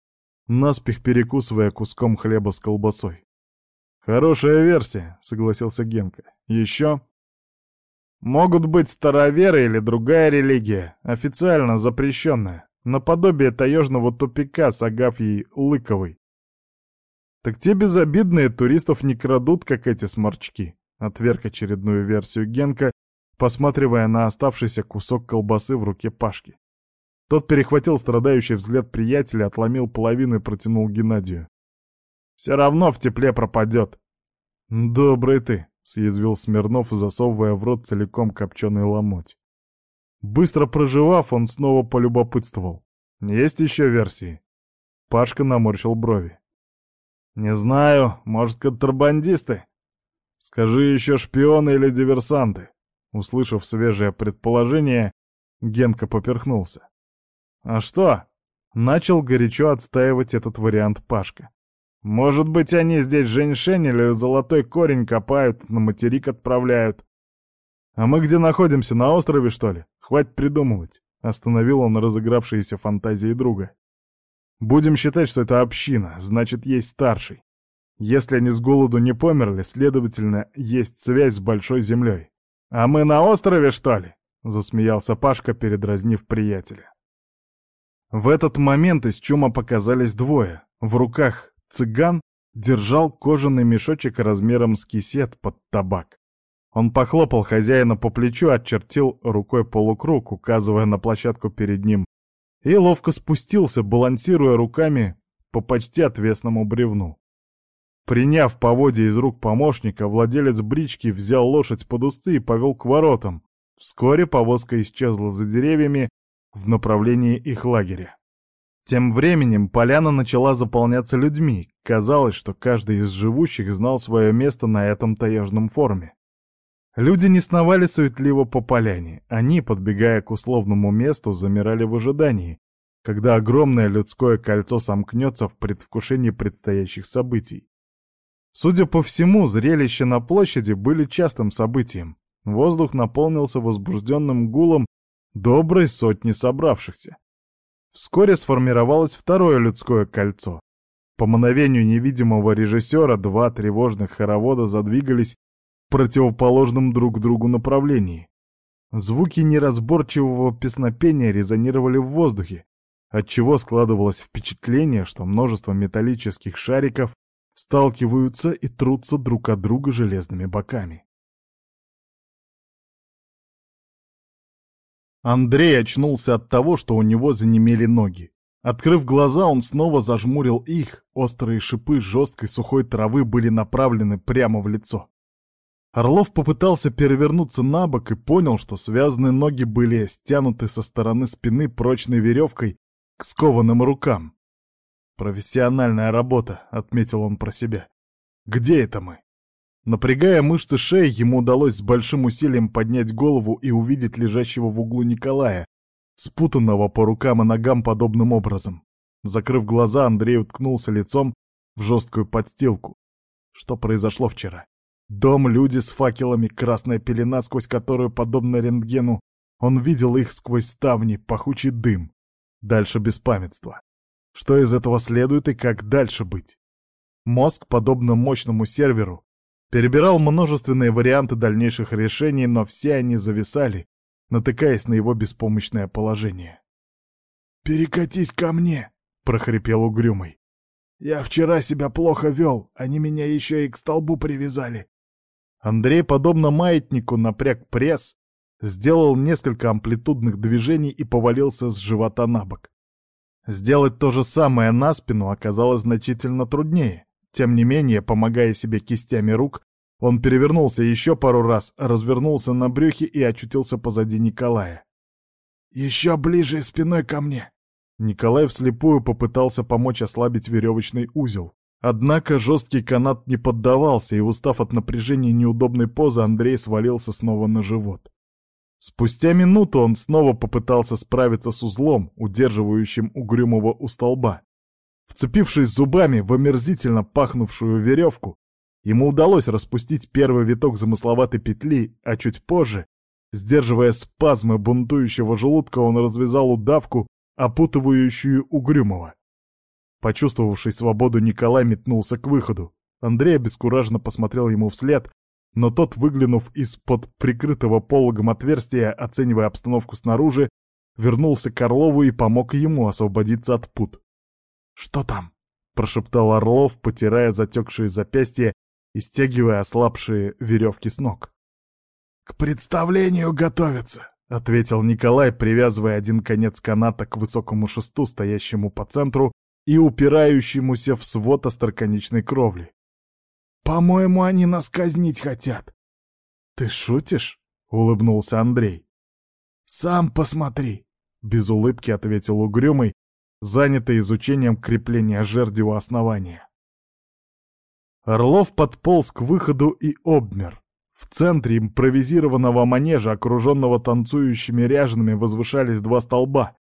A: наспех перекусывая куском хлеба с колбасой. «Хорошая версия», — согласился Генка. «Еще?» «Могут быть староверы или другая религия, официально запрещенная, наподобие таежного тупика с Агафьей Лыковой. Так те безобидные туристов не крадут, как эти сморчки», — отверг очередную версию Генка, посматривая на оставшийся кусок колбасы в руке Пашки. Тот перехватил страдающий взгляд приятеля, отломил половину и протянул Геннадию. «Все равно в тепле пропадет». «Добрый ты», — съязвил Смирнов, засовывая в рот целиком копченый ломоть. Быстро проживав, он снова полюбопытствовал. «Есть еще версии?» Пашка наморщил брови. «Не знаю, может, контрабандисты?» «Скажи еще шпионы или диверсанты?» Услышав свежее предположение, Генка поперхнулся. «А что?» — начал горячо отстаивать этот вариант Пашка. «Может быть, они здесь женьшень или золотой корень копают, на материк отправляют?» «А мы где находимся, на острове, что ли? Хватит придумывать!» — остановил он разыгравшиеся фантазии друга. «Будем считать, что это община, значит, есть старший. Если они с голоду не померли, следовательно, есть связь с Большой Землей. А мы на острове, что ли?» — засмеялся Пашка, передразнив приятеля. В этот момент из чума показались двое. В руках цыган держал кожаный мешочек размером с кисет под табак. Он похлопал хозяина по плечу, очертил рукой полукруг, указывая на площадку перед ним, и ловко спустился, балансируя руками по почти отвесному бревну. Приняв поводья из рук помощника, владелец брички взял лошадь под узцы и повел к воротам. Вскоре повозка исчезла за деревьями, в направлении их лагеря. Тем временем поляна начала заполняться людьми. Казалось, что каждый из живущих знал свое место на этом таежном форуме. Люди не сновали суетливо по поляне. Они, подбегая к условному месту, замирали в ожидании, когда огромное людское кольцо сомкнется в предвкушении предстоящих событий. Судя по всему, зрелища на площади были частым событием. Воздух наполнился возбужденным гулом доброй сотни собравшихся. Вскоре сформировалось второе людское кольцо. По мановению невидимого режиссера два тревожных хоровода задвигались в противоположном друг другу направлении. Звуки неразборчивого песнопения резонировали в воздухе, отчего складывалось впечатление, что множество металлических шариков сталкиваются и трутся друг от друга железными боками. Андрей очнулся от того, что у него занемели ноги. Открыв глаза, он снова зажмурил их, острые шипы жесткой сухой травы были направлены прямо в лицо. Орлов попытался перевернуться на бок и понял, что связанные ноги были стянуты со стороны спины прочной веревкой к скованным рукам. «Профессиональная работа», — отметил он про себя. «Где это мы?» Напрягая мышцы шеи, ему удалось с большим усилием поднять голову и увидеть лежащего в углу Николая, спутанного по рукам и ногам подобным образом. Закрыв глаза, Андрей уткнулся лицом в жесткую подстилку. Что произошло вчера? Дом, люди с факелами, красная пелена, сквозь которую, подобно рентгену, он видел их сквозь ставни, пахучий дым. Дальше беспамятство. Что из этого следует и как дальше быть? Мозг, подобно мощному серверу, Перебирал множественные варианты дальнейших решений, но все они зависали, натыкаясь на его беспомощное положение. «Перекатись ко мне!» — прохрипел угрюмый. «Я вчера себя плохо вел, они меня еще и к столбу привязали». Андрей, подобно маятнику, напряг пресс, сделал несколько амплитудных движений и повалился с живота на бок. Сделать то же самое на спину оказалось значительно труднее. Тем не менее, помогая себе кистями рук, он перевернулся еще пару раз, развернулся на брюхе и очутился позади Николая. «Еще ближе спиной ко мне!» Николай вслепую попытался помочь ослабить веревочный узел. Однако жесткий канат не поддавался, и, устав от напряжения неудобной позы, Андрей свалился снова на живот. Спустя минуту он снова попытался справиться с узлом, удерживающим угрюмого у столба. Вцепившись зубами в омерзительно пахнувшую веревку, ему удалось распустить первый виток замысловатой петли, а чуть позже, сдерживая спазмы бунтующего желудка, он развязал удавку, опутывающую угрюмого. Почувствовавший свободу, Николай метнулся к выходу. Андрей обескураженно посмотрел ему вслед, но тот, выглянув из-под прикрытого пологом отверстия, оценивая обстановку снаружи, вернулся к Орлову и помог ему освободиться от пут. «Что там?» — прошептал Орлов, потирая затекшие запястья и стягивая ослабшие веревки с ног. «К представлению готовятся», — ответил Николай, привязывая один конец каната к высокому шесту, стоящему по центру и упирающемуся в свод остроконечной кровли. «По-моему, они нас казнить хотят». «Ты шутишь?» — улыбнулся Андрей. «Сам посмотри», — без улыбки ответил Угрюмый, занятый изучением крепления жерди у основания. Орлов подполз к выходу и обмер. В центре импровизированного манежа, окруженного танцующими ряжеными, возвышались два столба,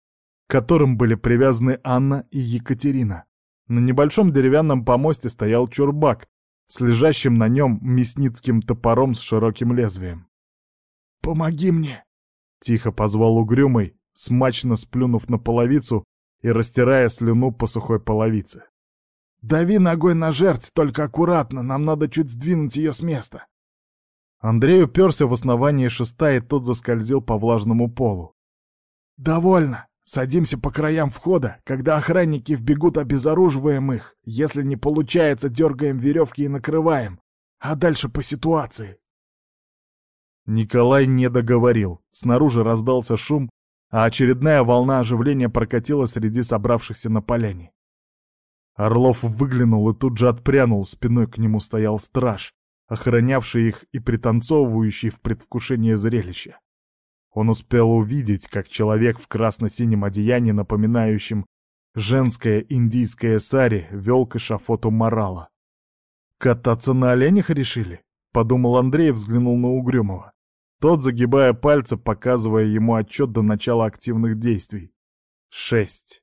A: к которым были привязаны Анна и Екатерина. На небольшом деревянном помосте стоял чурбак с лежащим на нем мясницким топором с широким лезвием. «Помоги мне!» — тихо позвал угрюмый, смачно сплюнув на половицу и растирая слюну по сухой половице. «Дави ногой на жертв, только аккуратно, нам надо чуть сдвинуть ее с места». Андрей уперся в основание шеста, и тот заскользил по влажному полу. «Довольно. Садимся по краям входа. Когда охранники вбегут, обезоруживаем их. Если не получается, дергаем веревки и накрываем. А дальше по ситуации. Николай не договорил. Снаружи раздался шум, а очередная волна оживления прокатила среди собравшихся на поляне. Орлов выглянул и тут же отпрянул, спиной к нему стоял страж, охранявший их и пританцовывающий в предвкушении зрелища. Он успел увидеть, как человек в красно-синем одеянии, напоминающем женское индийское сари, вел к эшафоту морала. «Кататься на оленях решили?» — подумал Андрей и взглянул на Угрюмова. Тот, загибая пальцы, показывая ему отчет до начала активных действий. Шесть,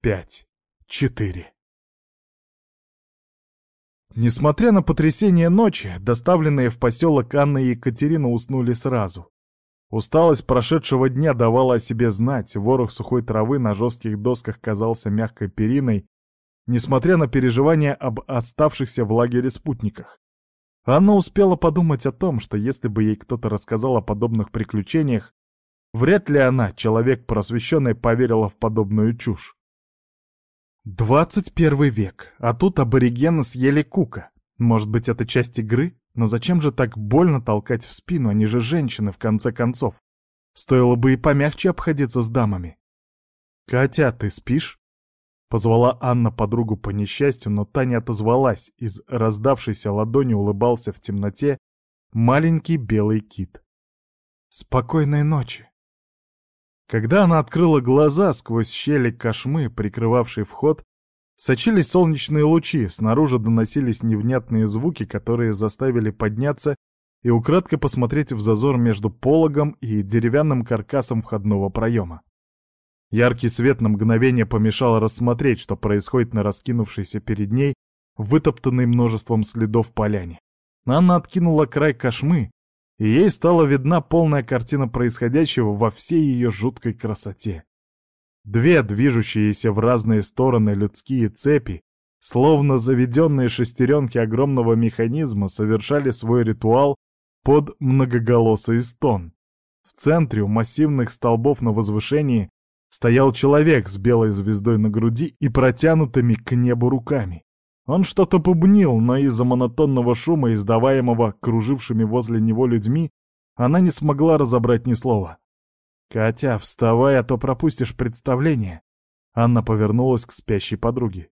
A: пять, четыре. Несмотря на потрясение ночи, доставленные в поселок Анна и Екатерина уснули сразу. Усталость прошедшего дня давала о себе знать, ворох сухой травы на жестких досках казался мягкой периной, несмотря на переживания об оставшихся в лагере спутниках. Анна успела подумать о том, что если бы ей кто-то рассказал о подобных приключениях, вряд ли она, человек просвещенный, поверила в подобную чушь. Двадцать первый век, а тут аборигены съели кука. Может быть, это часть игры? Но зачем же так больно толкать в спину, они же женщины, в конце концов? Стоило бы и помягче обходиться с дамами. «Катя, ты спишь?» Позвала Анна подругу по несчастью, но та не отозвалась. Из раздавшейся ладони улыбался в темноте маленький белый кит. «Спокойной ночи!» Когда она открыла глаза сквозь щели кошмы, прикрывавшей вход, Сочились солнечные лучи, снаружи доносились невнятные звуки, которые заставили подняться и украдкой посмотреть в зазор между пологом и деревянным каркасом входного проема. Яркий свет на мгновение помешал рассмотреть, что происходит на раскинувшейся перед ней, вытоптанной множеством следов поляне. Анна откинула край кошмы, и ей стала видна полная картина происходящего во всей ее жуткой красоте. Две движущиеся в разные стороны людские цепи, словно заведенные шестеренки огромного механизма, совершали свой ритуал под многоголосый стон. В центре у массивных столбов на возвышении стоял человек с белой звездой на груди и протянутыми к небу руками. Он что-то бубнил, но из-за монотонного шума, издаваемого кружившими возле него людьми, она не смогла разобрать ни слова. «Катя, вставай, а то пропустишь представление!» Анна повернулась к спящей подруге.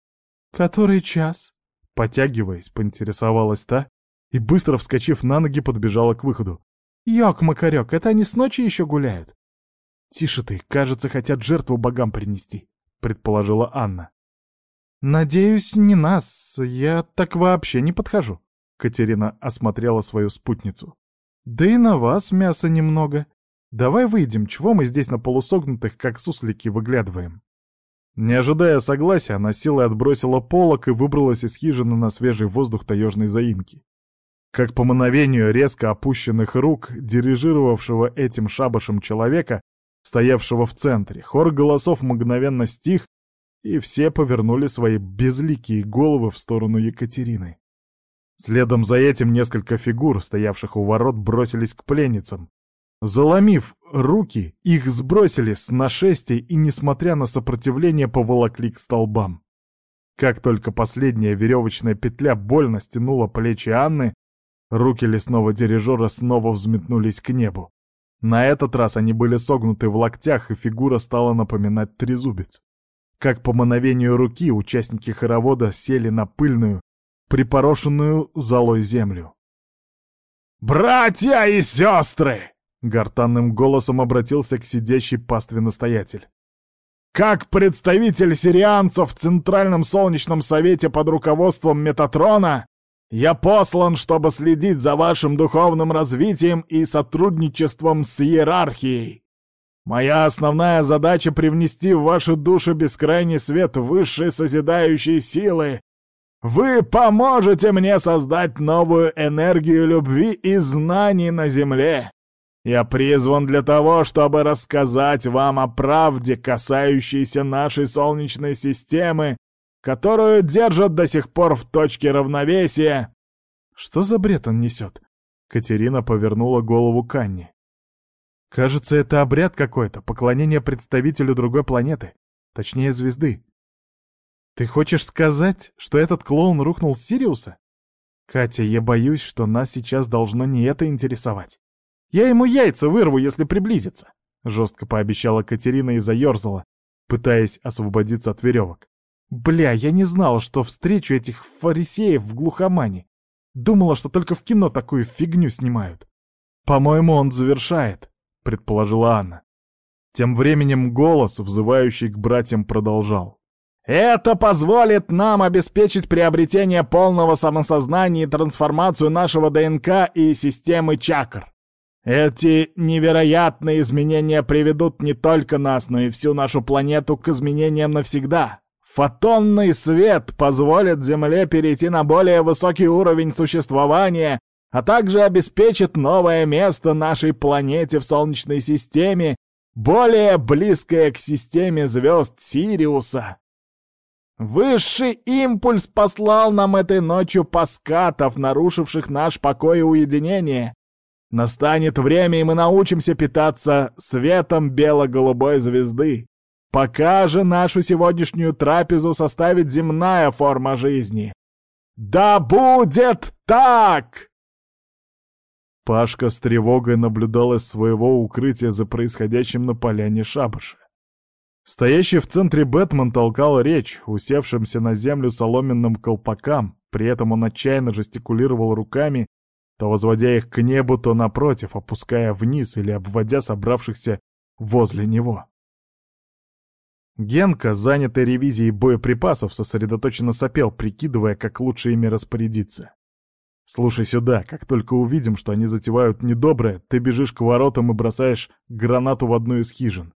B: «Который час?»
A: Потягиваясь, поинтересовалась та и, быстро вскочив на ноги, подбежала к выходу.
B: «Ёк-макарёк, это они с ночи еще гуляют?»
A: «Тише ты, кажется, хотят жертву богам принести», — предположила Анна.
B: «Надеюсь, не нас. Я так вообще не подхожу», —
A: Катерина осмотрела свою спутницу.
B: «Да и на вас мяса немного. Давай выйдем, чего мы здесь на полусогнутых, как суслики, выглядываем?»
A: Не ожидая согласия, она силой отбросила полок и выбралась из хижины на свежий воздух таежной заимки. Как по мановению резко опущенных рук, дирижировавшего этим шабашем человека, стоявшего в центре, хор голосов мгновенно стих, и все повернули свои безликие головы в сторону Екатерины. Следом за этим несколько фигур, стоявших у ворот, бросились к пленницам. Заломив руки, их сбросили с нашествия и, несмотря на сопротивление, поволокли к столбам. Как только последняя веревочная петля больно стянула плечи Анны, Руки лесного дирижера снова взметнулись к небу. На этот раз они были согнуты в локтях, и фигура стала напоминать трезубец. Как по мановению руки участники хоровода сели на пыльную, припорошенную золой землю. «Братья и сестры!» — гортанным голосом обратился к сидящей пастве настоятель. «Как представитель сирианцев в Центральном Солнечном Совете под руководством Метатрона, я послан, чтобы следить за вашим духовным развитием и сотрудничеством с иерархией. Моя основная задача — привнести в ваши души бескрайний свет высшей созидающей силы. Вы поможете мне создать новую энергию любви и знаний на Земле. Я призван для того, чтобы рассказать вам о правде, касающейся нашей Солнечной системы которую держат до сих пор в точке равновесия. Что за бред он несет? Катерина повернула голову к Анне. Кажется, это обряд какой-то, поклонение представителю другой планеты, точнее звезды. Ты хочешь сказать, что этот клоун рухнул с Сириуса? Катя, я боюсь, что нас сейчас должно не это интересовать. Я ему яйца вырву, если приблизится, жестко пообещала Катерина и заерзала, пытаясь освободиться от веревок. Бля, я не знала, что встречу этих фарисеев в глухомане. Думала, что только в кино такую фигню снимают. По-моему, он завершает, предположила Анна. Тем временем голос, взывающий к братьям, продолжал.
B: «Это позволит нам обеспечить приобретение полного самосознания и трансформацию нашего ДНК и системы чакр. Эти невероятные изменения приведут не только нас, но и всю нашу планету к изменениям навсегда. Фотонный свет позволит Земле перейти на более высокий уровень существования, а также обеспечит новое место нашей планете в Солнечной системе, более близкое к системе звезд Сириуса. Высший импульс послал нам этой ночью паскатов, нарушивших наш покой и уединение. Настанет время, и мы научимся питаться светом бело-голубой звезды. Пока же нашу сегодняшнюю трапезу составит земная форма жизни. Да будет так!
A: Пашка с тревогой наблюдал из своего укрытия за происходящим на поляне шабаша. Стоящий в центре Бэтмен толкал речь, усевшимся на землю соломенным колпакам, при этом он отчаянно жестикулировал руками, то возводя их к небу, то напротив, опуская вниз или обводя собравшихся возле него. Генка, занятый ревизией боеприпасов, сосредоточенно сопел, прикидывая, как лучше ими распорядиться. «Слушай сюда, как только увидим, что они затевают недоброе, ты бежишь к воротам и бросаешь гранату в одну из хижин.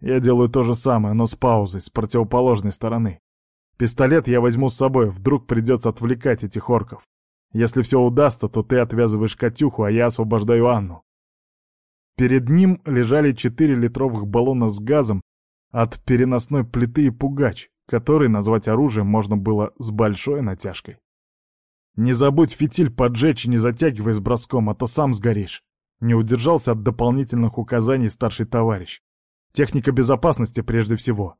A: Я делаю то же самое, но с паузой, с противоположной стороны. Пистолет я возьму с собой, вдруг придется отвлекать этих орков. Если все удастся, то ты отвязываешь Катюху, а я освобождаю Анну». Перед ним лежали четыре литровых баллона с газом, от переносной плиты и пугач, который назвать оружием можно было с большой натяжкой. «Не забудь фитиль поджечь и не затягивай с броском, а то сам сгоришь». Не удержался от дополнительных указаний старший товарищ. Техника безопасности прежде всего.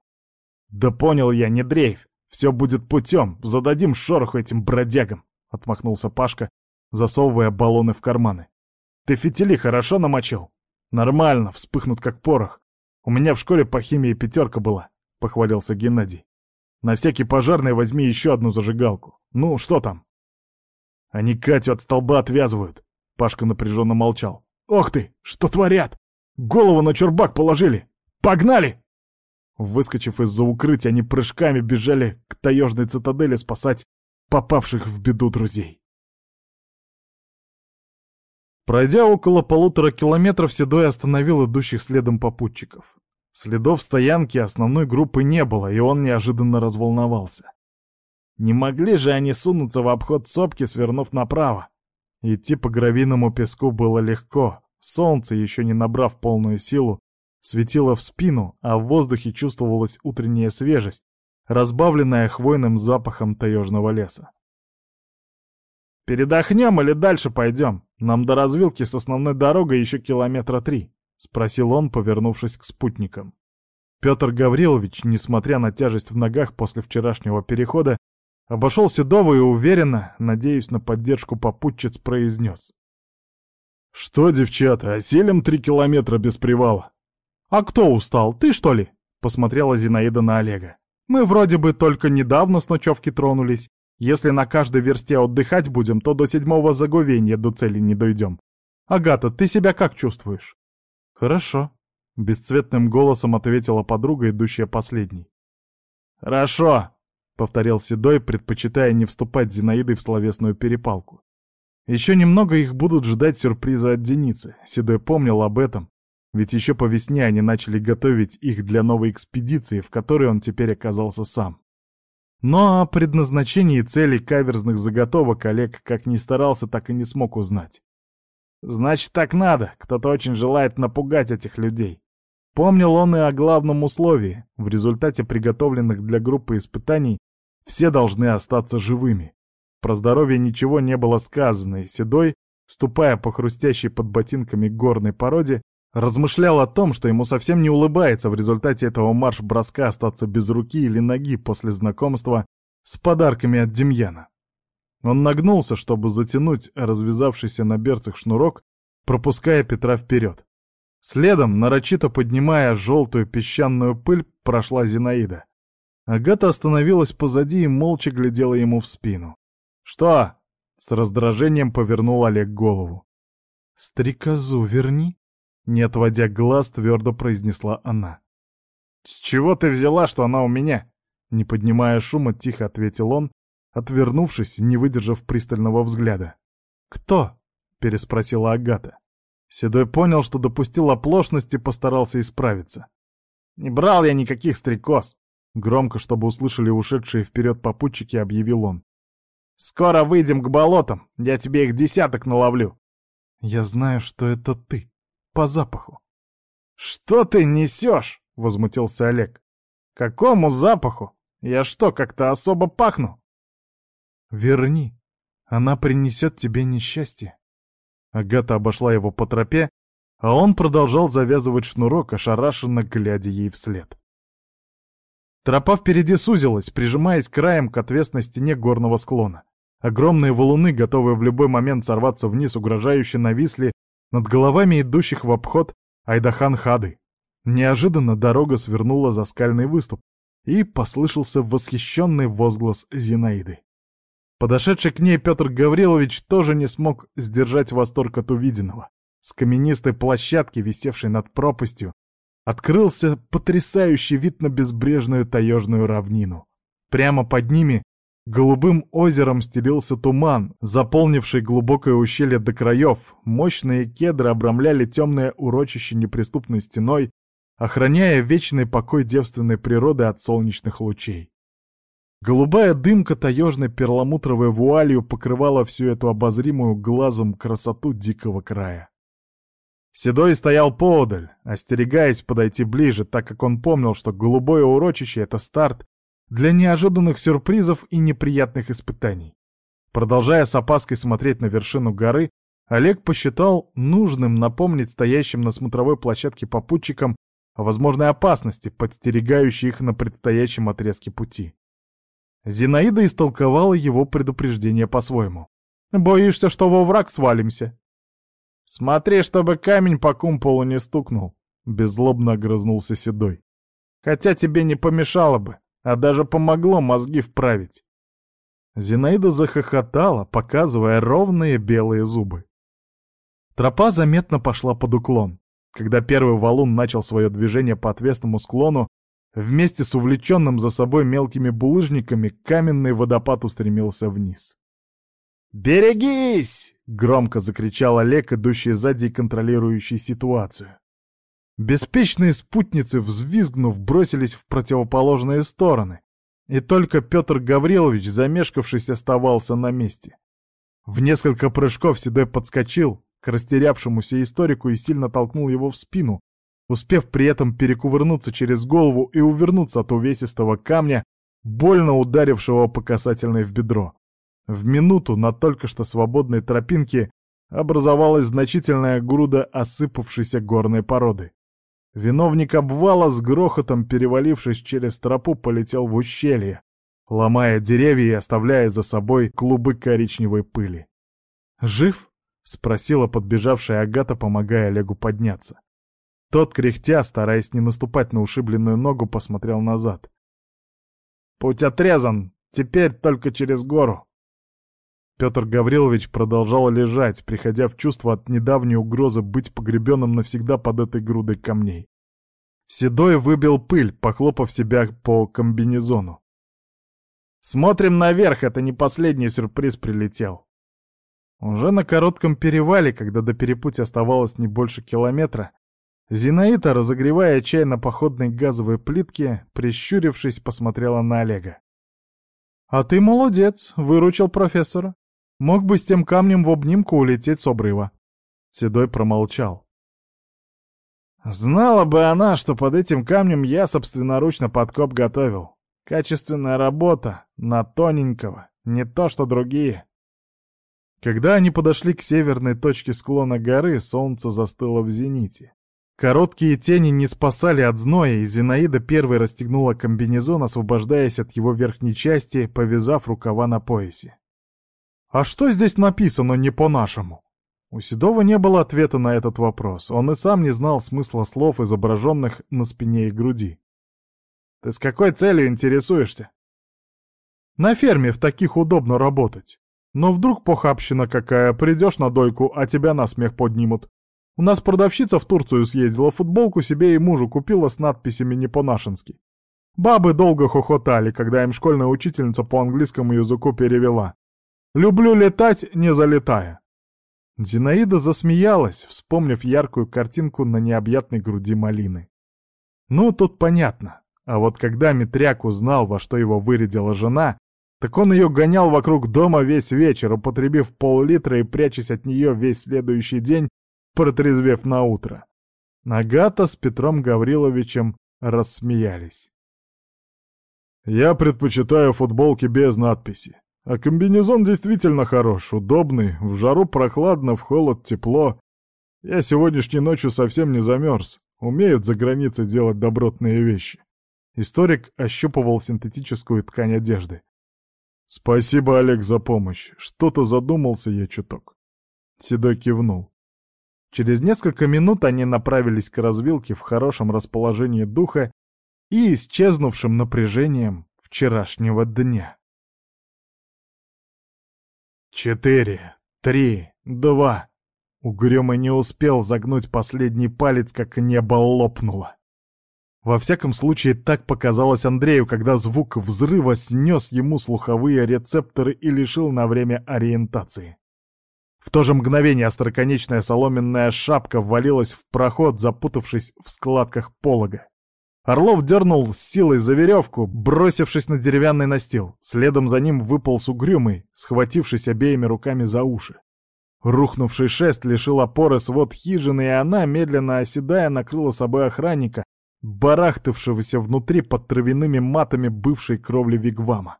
A: «Да понял я, не дрейф. Все будет путем. Зададим шороху этим бродягам», — отмахнулся Пашка, засовывая баллоны в карманы. «Ты фитили хорошо намочил?» «Нормально, вспыхнут как порох. У меня в школе по химии пятерка была.
B: — похвалился Геннадий. «На всякий пожарный возьми еще одну зажигалку. Ну, что там?» «Они Катю от столба отвязывают», — Пашка напряженно молчал. «Ох ты, что творят! Голову на чурбак положили! Погнали!» Выскочив из-за укрытия, они прыжками бежали к таежной цитадели спасать попавших в беду друзей. Пройдя около полутора километров, Седой остановил идущих следом попутчиков. Следов стоянки основной группы не было, и он неожиданно разволновался. Не могли же они сунуться в обход сопки, свернув направо? Идти по гравийному песку было легко. Солнце, еще не набрав полную силу, светило в спину, а в воздухе чувствовалась утренняя свежесть, разбавленная хвойным запахом таежного леса. «Передохнем или дальше пойдем? Нам до развилки с основной дорогой еще километра три», — спросил он, повернувшись к спутникам. Петр Гаврилович, несмотря на тяжесть в ногах после вчерашнего перехода, обошел Седова и уверенно, надеясь на поддержку попутчиц, произнес. «Что, девчата, осилим три километра без привала?» «А кто устал, ты что ли?» — посмотрела Зинаида на Олега. «Мы вроде бы только недавно с ночевки тронулись. Если на каждой версте отдыхать будем, то до седьмого заговения до цели не дойдем. Агата, ты себя как чувствуешь?» «Хорошо», — бесцветным голосом ответила подруга, идущая последней. «Хорошо», — повторил Седой, предпочитая не вступать с Зинаидой в словесную перепалку. Еще немного их будут ждать сюрприза от Деницы. Седой помнил об этом, ведь еще по весне они начали готовить их для новой экспедиции, в которой он теперь оказался сам. Но о предназначении цели каверзных заготовок Олег как ни старался, так и не смог узнать. Значит, так надо, кто-то очень желает напугать этих людей. Помнил он и о главном условии. В результате приготовленных для группы испытаний все должны остаться живыми. Про здоровье ничего не было сказано, и Седой, ступая по хрустящей под ботинками горной породе, размышлял о том, что ему совсем не улыбается в результате этого марш-броска остаться без руки или ноги после знакомства с подарками от Демьяна. Он нагнулся, чтобы затянуть развязавшийся на берцах шнурок, пропуская Петра вперед. Следом, нарочито поднимая желтую песчаную пыль, прошла Зинаида. Агата остановилась позади и молча глядела ему в спину. «Что?» — с раздражением повернул Олег голову. «Стрекозу верни», — не отводя глаз, твердо произнесла она. «С чего ты взяла, что она у меня?» Не поднимая шума, тихо ответил он, отвернувшись, не выдержав пристального взгляда. «Кто?» — переспросила Агата. Седой понял, что допустил оплошность и постарался исправиться. «Не брал я никаких стрекоз!» Громко, чтобы услышали ушедшие вперед попутчики, объявил он. Скоро выйдем к болотам, я тебе их десяток наловлю. Я знаю, что это ты. По запаху. Что ты несешь? Возмутился Олег. Какому запаху? Я что, как-то особо пахну? Верни. Она принесет тебе несчастье. Агата обошла его по тропе, а он продолжал завязывать шнурок, ошарашенно глядя ей вслед. Тропа впереди сузилась, прижимаясь краем к отвесной стене горного склона. Огромные валуны, готовые в любой момент сорваться вниз, угрожающе нависли над головами идущих в обход Айдахан-Хады. Неожиданно дорога свернула за скальный выступ, и послышался восхищенный возглас Зинаиды. Подошедший к ней Петр Гаврилович тоже не смог сдержать восторг от увиденного. С каменистой площадки, висевшей над пропастью, открылся потрясающий вид на безбрежную таежную равнину. Прямо под ними голубым озером стелился туман, заполнивший глубокое ущелье до краев. Мощные кедры обрамляли темное урочище неприступной стеной, охраняя вечный покой девственной природы от солнечных лучей. Голубая дымка таежной перламутровой вуалью покрывала всю эту обозримую глазом красоту дикого края. Седой стоял поодаль, остерегаясь подойти ближе, так как он помнил, что голубое урочище — это старт для неожиданных сюрпризов и неприятных испытаний. Продолжая с опаской смотреть на вершину горы, Олег посчитал нужным напомнить стоящим на смотровой площадке попутчикам о возможной опасности, подстерегающей их на предстоящем отрезке пути. Зинаида истолковала его предупреждение по-своему. «Боишься, что во враг свалимся?» «Смотри, чтобы камень по кумполу не стукнул», — беззлобно огрызнулся Седой. Хотя тебе не помешало бы, а даже помогло мозги вправить. Зинаида захохотала, показывая ровные белые зубы. Тропа заметно пошла под уклон. Когда первый валун начал свое движение по отвесному склону, вместе с увлеченным за собой мелкими булыжниками каменный водопад устремился вниз. «Берегись!» — громко закричал Олег, идущий сзади и контролирующий ситуацию. Беспечные спутницы, взвизгнув, бросились в противоположные стороны, и только Петр Гаврилович, замешкавшись, оставался на месте. В несколько прыжков Седой подскочил к растерявшемуся историку и сильно толкнул его в спину, успев при этом перекувырнуться через голову и увернуться от увесистого камня, больно ударившего по касательной в бедро. В минуту на только что свободной тропинке образовалась значительная груда осыпавшейся горной породы. Виновник обвала с грохотом, перевалившись через тропу, полетел в ущелье, ломая деревья и оставляя за собой клубы коричневой пыли. «Жив?» — спросила подбежавшая Агата, помогая Олегу подняться. Тот, кряхтя, стараясь не наступать на ушибленную ногу, посмотрел назад. «Путь отрезан! Теперь только через гору!» Петр Гаврилович продолжал лежать, приходя в чувство от недавней угрозы быть погребенным навсегда под этой грудой камней. Седой выбил пыль, похлопав себя по комбинезону. «Смотрим наверх, это не последний сюрприз прилетел». Уже на коротком перевале, когда до перепутья оставалось не больше километра, Зинаида, разогревая чай на походной газовой плитке, прищурившись, посмотрела на Олега. «А ты молодец, выручил профессора. Мог бы с тем камнем в обнимку улететь с обрыва. Седой промолчал. Знала бы она, что под этим камнем я собственноручно подкоп готовил. Качественная работа, на тоненького, не то что другие. Когда они подошли к северной точке склона горы, солнце застыло в зените. Короткие тени не спасали от зноя, и Зинаида первой расстегнула комбинезон, освобождаясь от его верхней части, повязав рукава на поясе. А что здесь написано не по-нашему? У Седова не было ответа на этот вопрос. Он и сам не знал смысла слов, изображенных на спине и груди. «Ты с какой целью интересуешься?» «На ферме в таких удобно работать. Но вдруг похабщина какая, придешь на дойку, а тебя на смех поднимут. У нас продавщица в Турцию съездила, футболку себе и мужу купила с надписями не по-нашенски. Бабы долго хохотали, когда им школьная учительница по английскому языку перевела. Люблю летать, не залетая. Зинаида засмеялась, вспомнив яркую картинку на необъятной груди малины. Ну, тут понятно. А вот когда Митряк узнал, во что его вырядила жена, так он ее гонял вокруг дома весь вечер, употребив пол-литра и прячась от нее весь следующий день, протрезвев на утро. Агата с Петром Гавриловичем рассмеялись. «Я предпочитаю футболки без надписи. А комбинезон действительно хорош, удобный, в жару прохладно, в холод тепло. Я сегодняшней ночью совсем не замерз. Умеют за границей делать добротные вещи. Историк ощупывал синтетическую ткань одежды. «Спасибо, Олег, за помощь. Что-то задумался я чуток». Седой кивнул. Через несколько минут они направились к развилке в хорошем расположении духа и исчезнувшим напряжением вчерашнего дня. Четыре, три, два. Угрюмый не успел загнуть последний палец, как небо лопнуло. Во всяком случае, так показалось Андрею, когда звук взрыва снес ему слуховые рецепторы и лишил на время ориентации. В то же мгновение остроконечная соломенная шапка ввалилась в проход, запутавшись в складках полога. Орлов дернул с силой за веревку, бросившись на деревянный настил. Следом за ним выполз угрюмый, схватившись обеими руками за уши. Рухнувший шест лишил опоры свод хижины, и она, медленно оседая, накрыла собой охранника, барахтавшегося внутри под травяными матами бывшей кровли вигвама.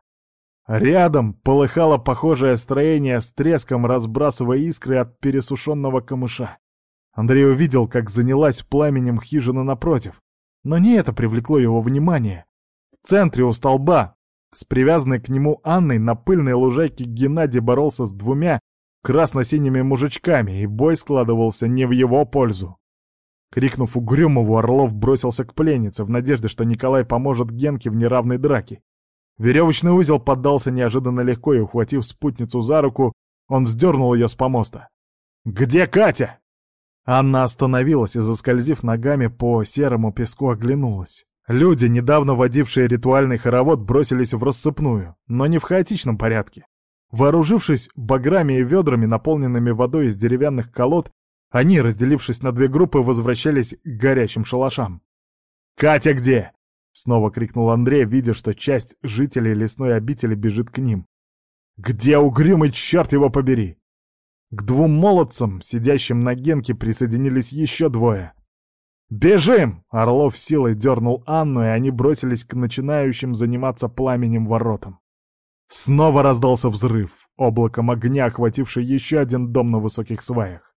B: Рядом полыхало похожее строение с треском, разбрасывая искры от пересушенного камыша. Андрей увидел, как занялась пламенем хижина напротив. Но не это привлекло его внимание. В центре у столба, с привязанной к нему Анной на пыльной лужайке Геннадий боролся с двумя красно-синими мужичками, и бой складывался не в его пользу. Крикнув Угрюмову, Орлов бросился к пленнице в надежде, что Николай поможет Генке в неравной драке. Веревочный узел поддался неожиданно легко и, ухватив спутницу за руку, он сдернул ее с помоста. «Где Катя?» Анна остановилась и, заскользив ногами по серому песку, оглянулась. Люди, недавно водившие ритуальный хоровод, бросились в рассыпную, но не в хаотичном порядке. Вооружившись баграми и ведрами, наполненными водой из деревянных колод, они, разделившись на две группы, возвращались к горящим шалашам. «Катя где?» — снова крикнул Андрей, видя, что часть жителей лесной обители бежит к ним. «Где угрюмый черт его побери?» К двум молодцам, сидящим на генке, присоединились еще двое. «Бежим!» — Орлов силой дернул Анну, и они бросились к начинающим заниматься пламенем воротам. Снова раздался взрыв, облаком огня, охвативший еще один дом на высоких сваях.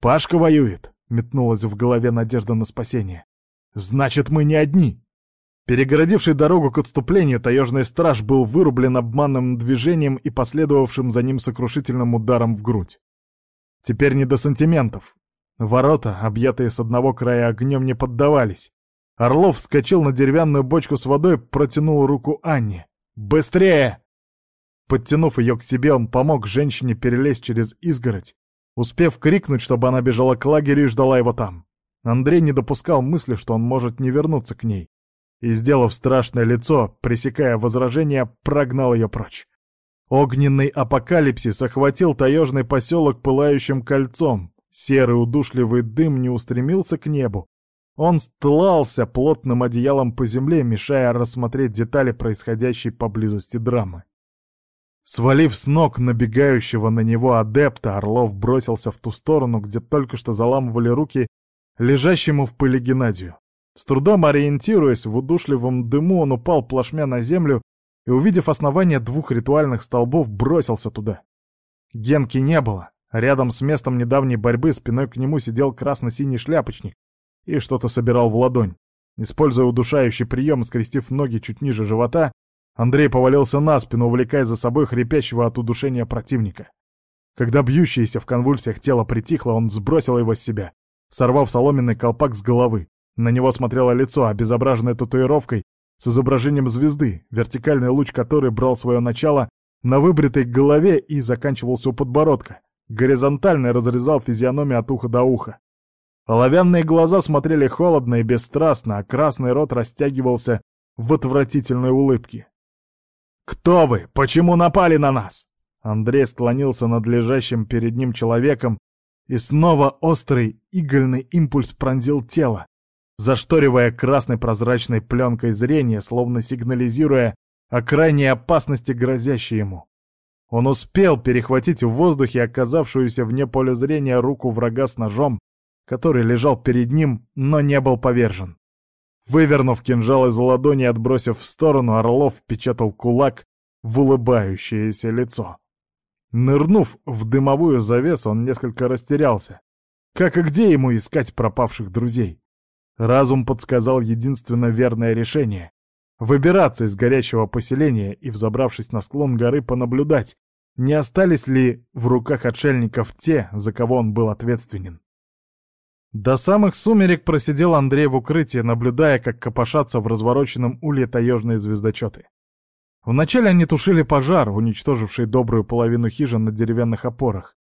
B: «Пашка воюет!» — метнулась в голове надежда на спасение. «Значит, мы не одни!» Перегородивший дорогу к отступлению, таежный страж был вырублен обманным движением и последовавшим за ним сокрушительным ударом в грудь. Теперь не до сантиментов. Ворота, объятые с одного края огнем, не поддавались. Орлов вскочил на деревянную бочку с водой, протянул руку Анне. «Быстрее!» Подтянув ее к себе, он помог женщине перелезть через изгородь, успев крикнуть, чтобы она бежала к лагерю и ждала его там. Андрей не допускал мысли, что он может не вернуться к ней и, сделав страшное лицо, пресекая возражения, прогнал ее прочь. Огненный апокалипсис охватил таежный поселок пылающим кольцом. Серый удушливый дым не устремился к небу. Он стлался плотным одеялом по земле, мешая рассмотреть детали происходящей поблизости драмы. Свалив с ног набегающего на него адепта, Орлов бросился в ту сторону, где только что заламывали руки лежащему в пыли Геннадию. С трудом ориентируясь в удушливом дыму, он упал плашмя на землю и, увидев основание двух ритуальных столбов, бросился туда. Генки не было. Рядом с местом недавней борьбы спиной к нему сидел красно-синий шляпочник и что-то собирал в ладонь. Используя удушающий прием, скрестив ноги чуть ниже живота, Андрей повалился на спину, увлекая за собой хрипящего от удушения противника. Когда бьющееся в конвульсиях тело притихло, он сбросил его с себя, сорвав соломенный колпак с головы. На него смотрело лицо, обезображенное татуировкой с изображением звезды, вертикальный луч которой брал свое начало на выбритой голове и заканчивался у подбородка. Горизонтально разрезал физиономию от уха до уха. Оловянные глаза смотрели холодно и бесстрастно, а красный рот растягивался в отвратительной улыбке. «Кто вы? Почему напали на нас?» Андрей склонился над лежащим перед ним человеком, и снова острый игольный импульс пронзил тело, зашторивая красной прозрачной пленкой зрение, словно сигнализируя о крайней опасности, грозящей ему. Он успел перехватить в воздухе оказавшуюся вне поля зрения руку врага с ножом, который лежал перед ним, но не был повержен. Вывернув кинжал из ладони и отбросив в сторону, Орлов впечатал кулак в улыбающееся лицо. Нырнув в дымовую завесу, он несколько растерялся. Как и где ему искать пропавших друзей? Разум подсказал единственно верное решение — выбираться из горящего поселения и, взобравшись на склон горы, понаблюдать, не остались ли в руках отшельников те, за кого он был ответственен. До самых сумерек просидел Андрей в укрытии, наблюдая, как копошатся в развороченном улье таежные звездочеты. Вначале они тушили пожар, уничтоживший добрую половину хижин на деревянных опорах.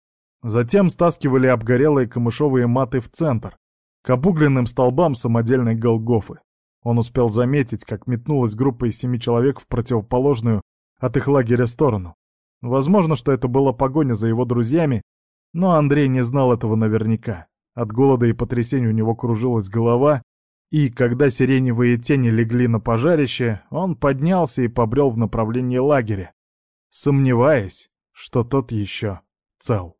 B: Затем стаскивали обгорелые камышовые маты в центр, к обугленным столбам самодельной Голгофы. Он успел заметить, как метнулась группа из семи человек в противоположную от их лагеря сторону. Возможно, что это была погоня за его друзьями, но Андрей не знал этого наверняка. От голода и потрясения у него кружилась голова, и когда сиреневые тени легли на пожарище, он поднялся и побрел в направлении лагеря, сомневаясь, что тот еще цел.